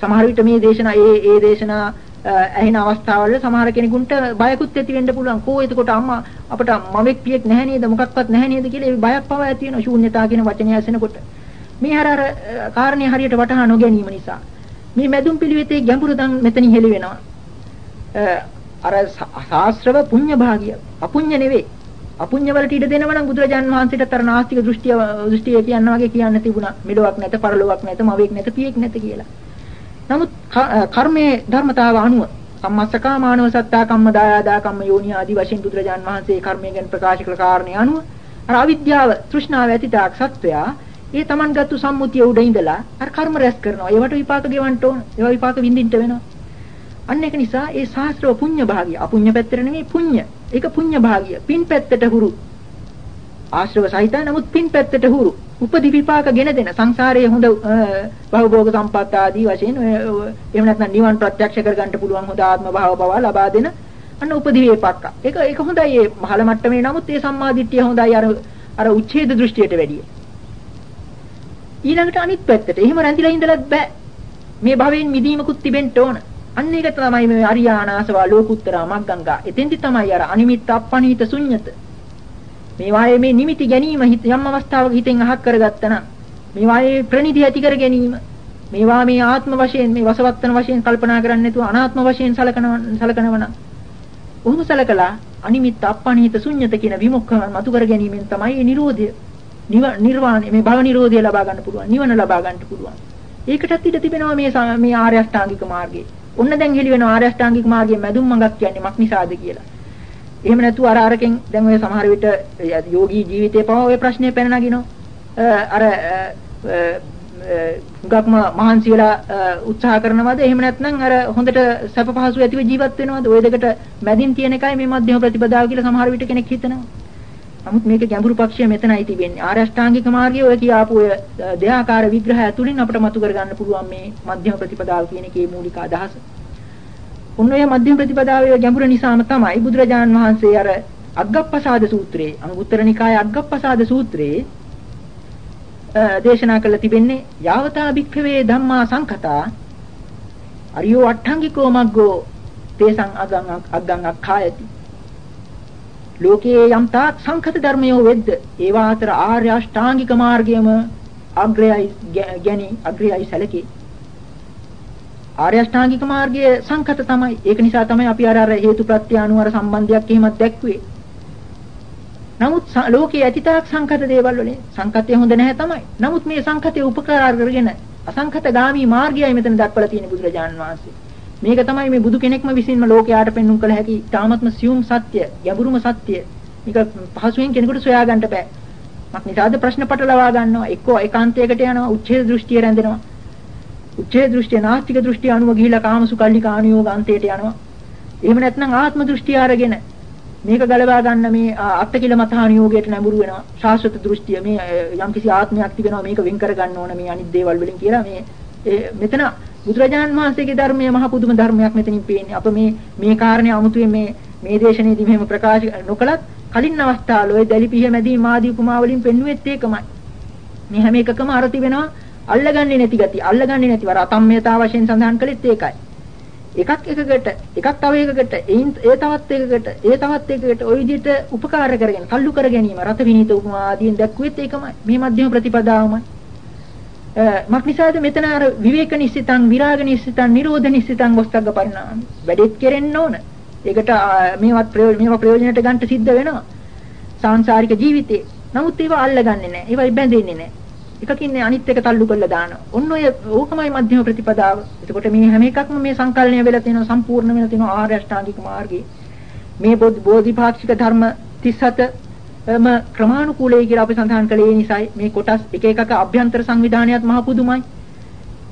සමහර විට මේ දේශනා ඒ ඒ දේශනා ඇහෙන අවස්ථාවල සමහර කෙනෙකුට බයකුත් ඇති වෙන්න පුළුවන්. කෝ එතකොට අම්මා අපට මවෙක් පියෙක් නැහැ නේද මොකක්වත් නැහැ නේද කියලා ඒ බයක් පව ඇති වෙනවා ශූන්‍යතාව කියන වචනය ඇසෙනකොට. මේ අර අර කාරණේ හරියට වටහා නොගැනීම නිසා මේ මැදුම් පිළිවෙතේ ගැඹුරු දන් මෙතනින් හෙළි වෙනවා. අර ශාස්ත්‍රව පුඤ්ඤ භාගිය අපුඤ්ඤ නෙවෙයි. අපුඤ්ඤ වලට ඉඩ දෙනව නම් බුදුරජාන් වහන්සේට අර නාස්තික දෘෂ්ටිය දෘෂ්ටිය කියනවා වගේ කියන්න තිබුණා. මෙලොවක් නැත, පරලොවක් නැත, මවෙක් නැත, පියෙක් නැත කියලා. නමුත් කර්මයේ ධර්මතාව අනුව සම්මස්සකා මානව සත්තා කම්ම දායාදා කම්ම යෝනි ආදී වශයෙන් බුදුරජාන් වහන්සේ කර්මය ගැන ප්‍රකාශ කළ කාරණේ අනුව අර අවිද්‍යාව තෘෂ්ණාව ඇතිතාක් සත්වයා ඒ Taman ගත්තු සම්මුතිය උඩ ඉඳලා අර කර්ම රැස් කරනවා. ඒවට විපාක ගෙවන්න ඕන. ඒවා විපාක විඳින්න වෙනවා. අන්න ඒක නිසා ඒ ශාස්ත්‍රව පුඤ්ඤ භාගිය. අපුඤ්ඤ පැත්තට නෙමෙයි පුඤ්ඤ. ඒක පුඤ්ඤ භාගිය. පින් පැත්තට හුරු. ආශ්‍රව සහිතයි නමුත් පින් පැත්තට හුරු. උපදි විපාක ගෙන දෙන සංසාරයේ හොඳ භවභෝග සම්පත් ආදී වශයෙන් එහෙම නැත්නම් නිවන් ප්‍රත්‍යක්ෂ කරගන්න පුළුවන් හොඳ ආත්ම භාව බව ලබා දෙන අන්න උපදි විපාක. ඒක ඒක හොඳයි මේ මහල මට්ටමේ නමුත් ඒ සම්මාදිට්ඨිය හොඳයි අර අර උච්ඡේද දෘෂ්ටියට වැඩිය. ඊළඟට අනිත් පැත්තට එහෙම රැඳිලා ඉඳලත් බෑ. මේ භවයෙන් මිදීමකුත් තිබෙන්න ඕන. අන්න ඒක තමයි මේ අරියානාසවා ලෝකුත්තරා මග්ගංගා. එතෙන්දි තමයි අර අනිමිත්ත අප්පනීත ශුන්්‍යත. මේ වායේ මේ නිමිති ගැනීම යම් අවස්ථාවක හිතෙන් අහක් කරගත්තා නම් මේ වායේ ප්‍රනිධි ඇති කර ගැනීම මේවා මේ ආත්ම වශයෙන් මේ වසවත්තන වශයෙන් කල්පනා කරන්නේ නැතුව අනාත්ම වශයෙන් සලකනවා සලකනවා නම් උහුම සලකලා අනිමිත්ත අප්පණීත ශුන්්‍යත කියන විමුක්ඛ මතු කර ගැනීමෙන් තමයි මේ නිරෝධය නිර්වාණය මේ භව නිරෝධය ලබා ගන්න පුළුවන් නිවන ලබා ගන්න පුළුවන්. ඒකටත් ඉඩ තිබෙනවා මේ මේ ආර්ය අෂ්ටාංගික මාර්ගයේ. ඔන්න දැන් හෙළි වෙනවා ආර්ය අෂ්ටාංගික මාර්ගයේ මැදුම් මඟක් කියන්නේ මක් නිසාද කියලා එහෙම නැතුව අර අරකින් දැන් ඔය සමහර විට යෝගී ජීවිතේ පවා ඔය ප්‍රශ්නේ පැන නගිනවා. අර ගක්ම මහන්සි වෙලා උත්සාහ කරනවද එහෙම නැත්නම් අර හොඳට සැප පහසු ඇතිව ජීවත් වෙනවද ওই දෙකට මැදින් තියෙන එකයි මේ මධ්‍යම ප්‍රතිපදාව කියලා සමහර විට කෙනෙක් හිතනවා. නමුත් මේක ගැඹුරු පක්ෂය මෙතනයි තිබෙන්නේ. ආරෂ්ඨාංගික මාර්ගයේ ඔය කියාපු ඔය දෙආකාර විග්‍රහය තුලින් අපිට මතු කරගන්න පුළුවන් මේ මධ්‍යම ප්‍රතිපදාව කියන එකේ මූලික අදහස. ඔන්න ඔය මධ්‍යම ප්‍රතිපදාවේ ගැඹුර නිසාම තමයි බුදුරජාන් වහන්සේ අර අග්ගප්පසාද සූත්‍රයේ අංගුත්තර නිකායේ අග්ගප්පසාද සූත්‍රයේ දේශනා කළ තිබෙන්නේ යාවතා භික්ඛවේ ධම්මා සංඛතා අරියෝ අට්ඨංගිකෝ මග්ගෝ තේසං අගං අග්ගං අක්ඛායති ලෝකයේ යම් තාක් සංකත ධර්මයෝ වෙද්ද ඒවා අතර ආර්ය අෂ්ටාංගික මාර්ගයම අග්‍රයයි ගැනි අග්‍රයයි සැලකේ. ආර්ය අෂ්ටාංගික මාර්ගයේ සංකත තමයි. ඒක නිසා තමයි අපි අර අර හේතු ප්‍රත්‍ය අනුවර සම්බන්ධයක් එහෙමත් දැක්ුවේ. නමුත් ලෝකයේ ඇතිතාක් සංකත දේවල් වලින් සංකතය හොඳ නැහැ තමයි. නමුත් මේ සංකතය උපකාර කරගෙන අසංකත ගාමී මාර්ගයයි මෙතන දක්වලා තියෙන බුදුරජාන් වහන්සේ. මේක තමයි මේ බුදු කෙනෙක්ම විසින්ම ලෝකයට පෙන්눔 කළ හැකි තාමත්ම සියුම් සත්‍ය, ගැඹුරුම සත්‍ය. මේක පහසුවෙන් කෙනෙකුට සොයා ගන්න බෑ. මක් නිසාද ප්‍රශ්න පටලවා ගන්නවා. එක්කෝ ඒකාන්තයකට යනවා, උච්ඡේද දෘෂ්ටිය රැඳෙනවා. උච්ඡේද දෘෂ්ටිය නාස්තික දෘෂ්ටිය අනුව ගිහිලා කාමසුකල්ලි කාණියෝග අන්තයට යනවා. එහෙම නැත්නම් ආත්ම දෘෂ්ටිය අරගෙන මේක ගලවා ගන්න මේ අත්තකිල මතහානියෝගයට නැඹුරු වෙනවා. ශාස්ත්‍ර දෘෂ්ටිය මේ යම්කිසි ආත්මයක් තිබෙනවා මේක වෙන් කර ගන්න ඕන මේ අනිත් දේවල් වලින් කියලා මේ මෙතන බුදුරජාන් වහන්සේගේ ධර්මය මහ පුදුම ධර්මයක් මෙතනින් පේන්නේ. අප මේ මේ කාරණේ අමුතුවේ මේ මේ දේශනේදී මෙහෙම ප්‍රකාශ නොකලත් කලින් අවස්ථාවල ඔය දැලිපිය මැදී මාදී උපමා වලින් පෙන්වුවෙත් ඒකමයි. මේ හැම එකකම අරති වෙනවා අල්ලගන්නේ නැති ගති. අල්ලගන්නේ නැතිව අතම්මයතා වශයෙන් සඳහන් කළෙත් ඒකයි. එකක් එකකට එකක් තව එකකට ඒ තවත් එකකට ඒ තවත් එකකට ওই විදිහට උපකාර කරගෙන කල්ලු කර ගැනීම රත විනීත උපමා ආදීන් දැක්ුවෙත් ඒකමයි. මේ මධ්‍යම ප්‍රතිපදාවමයි. මක්නිසාද මෙතන අර විවේක නිස්සිතං විරාග නිස්සිතං නිරෝධ නිස්සිතං වස්තග්ග පරිණාම වැඩෙත් කෙරෙන්න ඕන. ඒකට මේවත් මේවා ප්‍රයෝජනට ගන්න සිද්ධ වෙනවා. සාංශාරික ජීවිතේ. නමුත් ඒවා අල්ලගන්නේ නැහැ. ඒවා බැඳෙන්නේ නැහැ. එකකින් අනිත් එක තල්ලු කරලා දානවා. ඔන්න ඔය ඕකමයි මධ්‍යම ප්‍රතිපදාව. එතකොට මේ හැම එකක්ම මේ සංකල්පණය වෙලා තියෙනවා සම්පූර්ණ වෙලා තියෙනවා ආර්ය අෂ්ටාංගික මාර්ගයේ. මේ බෝධිපාක්ෂික ධර්ම 37 ම ක්‍රමානුකූලයි කියලා අපි සඳහන් කළේ නිසායි මේ කොටස් එක එකක අභ්‍යන්තර සංවිධානයත් මහ පුදුමයි.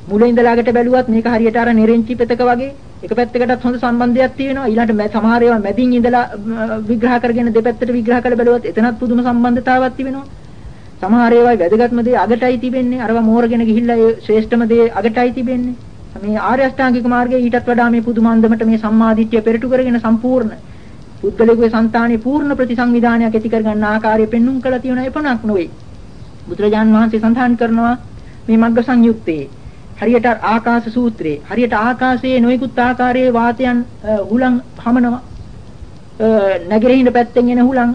මුලින් ඉඳලාකට බැලුවත් මේක හරියට අර නිරෙන්චි පෙතක වගේ එක පැත්තකටත් හොඳ සම්බන්ධයක් තියෙනවා. ඊළඟට සමහර ඒවා මැදින් ඉඳලා විග්‍රහ කරගෙන දෙපැත්තට විග්‍රහ කරලා බැලුවත් එතනත් පුදුම සම්බන්ධතාවක් තිබෙනවා. සමහර ඒවා වැදගත්ම දේ අගටයි තිබෙන්නේ. අරවා මෝරගෙන ගිහිල්ලා ඒ ශ්‍රේෂ්ඨම දේ අගටයි තිබෙන්නේ. මේ ආර්ය අෂ්ටාංගික මාර්ගයේ ඊටත් වඩා මේ පුදුමාන්දමට මේ සම්මාදිට්ඨිය පෙරටු කරගෙන සම්පූර්ණ පුද්ගලයෙකුගේ సంతානයේ පූර්ණ ප්‍රතිසංවිධානයක් ඇති කරගන්න ආකාරය පෙන්눔 කළා තියෙන එපමණක් නොවේ. බුදුරජාන් වහන්සේ සඳහන් කරනවා මේ මග්ග සංයුත්තේ හරියට ආකාශ සූත්‍රයේ හරියට ආකාශයේ නොයෙකුත් ආකාරයේ වාතයන් හුලං හමනවා. නගරහින පැත්තෙන් එන හුලං,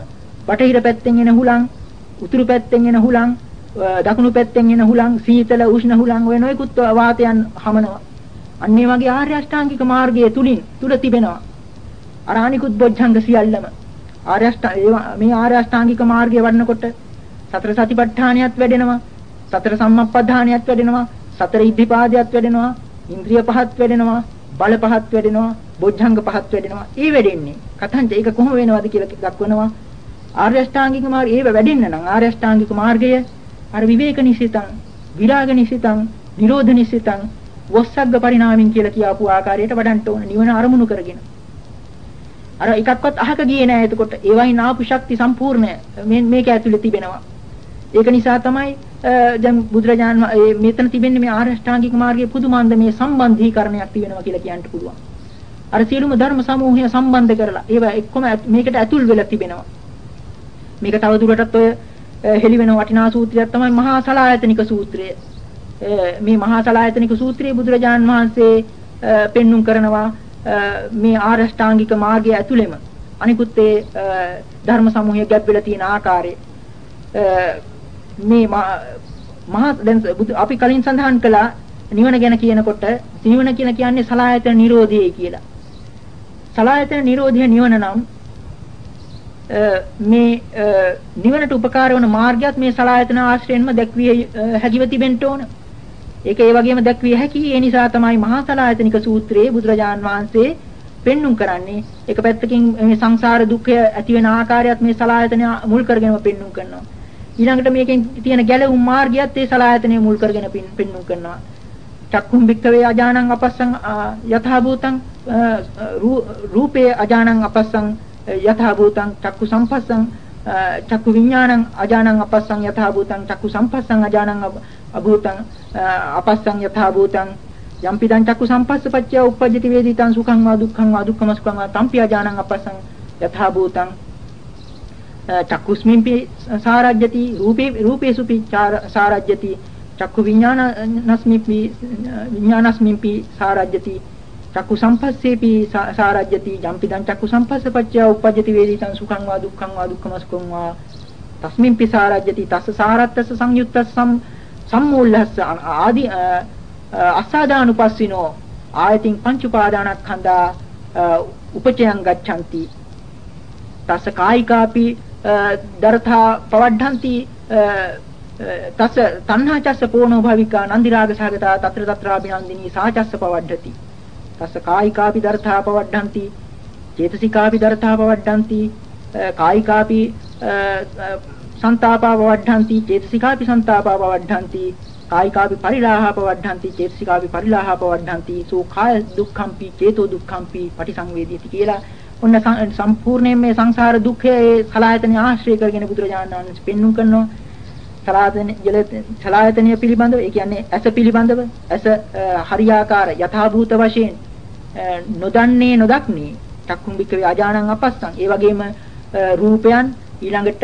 බටහිර පැත්තෙන් එන හුලං, උතුරු පැත්තෙන් එන හුලං, දකුණු පැත්තෙන් එන හුලං, සීතල උෂ්ණ හුලං ඔය නොයෙකුත් වාතයන් හමනවා. අන්නේ වගේ ආර්ය අෂ්ටාංගික මාර්ගයේ තුලින් තුල තිබෙනවා. අර අනිකුත් බොජ්ජංග සියල්ලම. ආර්ය මේ ආර්ය අෂ්ටාංගික මාර්ගය වඩනකොට සතර සතිපට්ඨානියත් වැඩෙනවා සතර සම්මප්පදානියත් වැඩෙනවා සතර ඉද්ධිපාදයක් වැඩෙනවා ඉන්ද්‍රිය පහත් වැඩෙනවා බල පහත් වැඩෙනවා බොජ්ජංග පහත් වැඩෙනවා. ඒ වැඩෙන්නේ කතංජ ඒක කොහොම වෙනවද කියලා දක්වනවා. ආර්ය අෂ්ටාංගික මාර්ගය ඒව වැඩෙන්න නම් ආර්ය අෂ්ටාංගික මාර්ගය අර විවේක නිසිතං විරාග නිසිතං නිරෝධ නිසිතං වස්සග්ග පරිණාමින් කියලා කියාපු ආකාරයට වඩන්න ඕන නිවන අරමුණු කරගෙන. අර එකක්වත් අහක ගියේ නෑ එතකොට ඒවයින් ආපු ශක්ති සම්පූර්ණ මේක ඇතුලේ තිබෙනවා. ඒක නිසා තමයි දැන් බුදුරජාන් මෙතන තිබෙන්නේ මේ ආරෂ්ඨාංගික මාර්ගයේ පුදුමාන්ද මේ සම්බන්ධීකරණයක් තියෙනවා කියලා කියන්න පුළුවන්. අර සියලුම ධර්ම සමූහය සම්බන්ධ කරලා ඒවා එක්කම මේකට ඇතුල් වෙලා තිබෙනවා. මේක තව දුරටත් ඔය හෙළි වෙන වටිනා සූත්‍රයක් තමයි මහා සලායතනික සූත්‍රය. මේ මහා සලායතනික සූත්‍රයේ බුදුරජාන් වහන්සේ පෙන්눔 කරනවා මේ ආරෂ්ඨාංගික මාර්ගය ඇතුළෙම අනිකුත් ඒ ධර්ම සමූහය ගැබ් වෙලා තියෙන ආකාරය මේ මහා දැන් අපි කලින් සඳහන් කළා නිවන ගැන කියනකොට නිවන කියන කියන්නේ සලායතන නිරෝධයයි කියලා. සලායතන නිරෝධය නිවන නම් මේ නිවනට උපකාර වන මාර්ගයත් මේ සලායතන ආශ්‍රයෙන්ම දැක්විය හැකිව තිබෙන්න ඕන. ඒක ඒ වගේම දැක්විය හැකි. ඒ නිසා තමයි මහා සලායතනික සූත්‍රයේ බුදුරජාන් වහන්සේ පෙන්눔 කරන්නේ. එක පැත්තකින් මේ සංසාර දුක්ඛය ඇති වෙන ආකාරයත් මේ සලායතනය මුල් කරගෙනම පෙන්눔 කරනවා. ඊළඟට මේකෙන් තියෙන ගැලවුම් මාර්ගයත් ඒ සලායතනය මුල් කරගෙන පෙන්눔 කරනවා. චක්කුම් භික්කවේ අජානං අපස්සං යථා භූතං රූපේ අජානං අපස්සං යථා භූතං චක්කු සම්පස්සං චක්කු විඥානං අජානං අපස්සං යථා භූතං චක්කු සම්පස්සං අජානං අභූතං අපස්සං යථා භූතං. යම්පිදං චක්කු සම්පස්සපච්චය උප්පජ්ජති වේදිතං සුඛං වා දුක්ඛං වා දුක්ඛම සුඛං වා තම්පි අජානං අපස්සං යථා භූතං. චක්කුස්මින්පි සාරජ්‍යති රූපේ රූපේසුපි සාරජ්‍යති. චක්කු විඥානස්මිපි විඥානස්මින්පි සාරජ්‍යති. චක්කු සම්පස්සේපි සාරජ්‍යති. යම්පිදං චක්කු සම්පස්ස පච්චය උපජ්ජති වේදිතං සුඛං වා දුක්ඛං වා දුක්ඛම සුඛං වා. තස්මින් පිසාරජ්‍යති තස්ස සාරත්තස්ස සංයුත්තස්ස සම්මූලස්ස ආදි අසාදානුපස්සිනෝ ආයතින් පංච උපාදානස්කන්ධා උපචයං ගච්ඡanti. තස කායිකාපි දර්ථා පවඩ්ඩಂತಿ තස තණ්හා චස්ස පෝනෝ භවිකා නන්දි රාග සහගතා తත්‍ර తත්‍රාභිනන්දිනී සාචස්ස පවඩ්ඩති තස කායිකාපි දර්ථා පවඩ්ඩಂತಿ චේතසිකාපි දර්ථා පවඩ්ඩಂತಿ කායිකාපි సంతాపావవడ్ఢంతి చేతసికాపి సంతాపావవడ్ఢంతి කායිකාපි පරිලාහාපවඩ්ඩಂತಿ චේතසිකාපි පරිලාහාපවඩ්ඩಂತಿ සෝඛාය දුක්ඛම්පි චේතෝ දුක්ඛම්පි පටිසංවේදීති කියලා ඔන්න සම්පූර්ණයෙන් මේ සංසාර දුක්ඛයේ සලායතන ආශ්‍රය කරගෙන බුදුරජාණන් වහන්සේ පෙන්වු කරනවා. සලායතන ජල සලායතනය පිළිබඳව ඒ කියන්නේ ඇස පිළිබඳව ඇස හරියාකාර යථාභූත වශයෙන් නොදන්නේ නොදක්නේ චක්කුම් වික්‍රේ ආජානං අපස්සං. ඒ වගේම රූපයන් ඊළඟට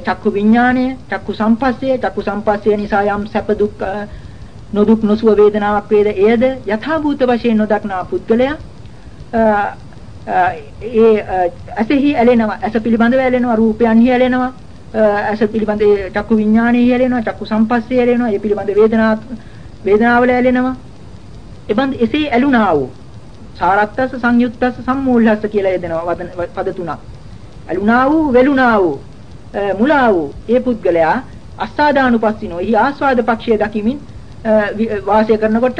චක්කු විඥාණය චක්කු සම්පස්සය චක්කු සම්පස්සය නිසා යම් සැප දුක් නොදුක් නොසුව වේදනාවක් වේද එයද යථාභූත වශයෙන් නොදක්නා පුද්ගලයා ඒ ඇසෙහි ඇලෙනවා. ඇස පිළිබඳව ඇලෙනවා රූපයන්හි ඇලෙනවා. ඇස පිළිබඳ චක්කු විඥානයේ ඇලෙනවා චක්කු සම්පස්සේ ඇලෙනවා ඒ පිළිබඳ වේදනා වේදනාවල ඇලෙනවා. එබඳ එසේ ඇලුනා වූ සාරත්තස්ස සංයුත්තස්ස සම්මූලස්ස කියලා යදෙනවා පද තුනක්. ඇලුනා වූ වෙලුනා වූ මුලා වූ ඒ පුද්ගලයා අස්සාදානුපස්සිනෝ එහි ආස්වාද පක්ෂය දකිමින් වාසය කරනකොට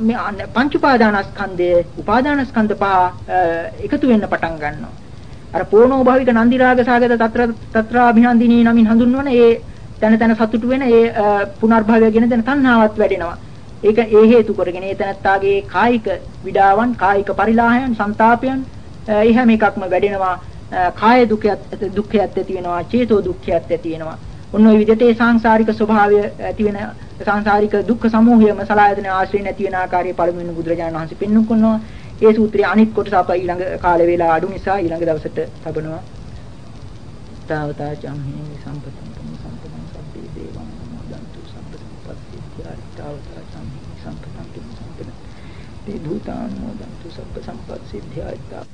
මේ පංච උපාදානස්කන්ධයේ උපාදානස්කන්ධ පහ එකතු වෙන්න පටන් ගන්නවා. අර පෝනෝ භාවික නන්දි රාග සාගත తත්‍ර తත්‍රාභිනන්දිනී නමින් හඳුන්වන ඒ තන තන සතුටු වෙන ඒ පුනර්භවය ගැන දැන තණ්හාවත් වැඩෙනවා. ඒක ඒ හේතු කරගෙන ඒ තනත්තාගේ කායික විඩාවන්, කායික පරිලාහයන්, ਸੰతాපයන්, ඒ හැම එකක්ම වැඩෙනවා. කාය දුකයත් දුක්ඛයත් ඇති වෙනවා. චේතෝ දුක්ඛයත් ඇති වෙනවා. ඔන්න ඔය විදිහට ඒ සංසාරික ස්වභාවය ඇති වෙන සංසාරික දුක්ඛ සමූහයම සලායතන ආශ්‍රය නැති වෙන ආකාරය පළමුවෙනි බුදුරජාණන් වහන්සේ පෙන්වු කරනවා. ඒ සූත්‍රයේ අනිත් කොටස අප ඊළඟ කාලේ වේලා අඩු නිසා ඊළඟ දවසට තබනවා. තාවතා චම්හි සම්පතං සම්පතං සබ්බේ දේවං නමෝදන්තු සම්පතං තාවතා චම්හි සම්පතං සම්පතං තේ භූතාන් නමෝදන්තු සබ්බ සම්පත් සිද්ධායිතා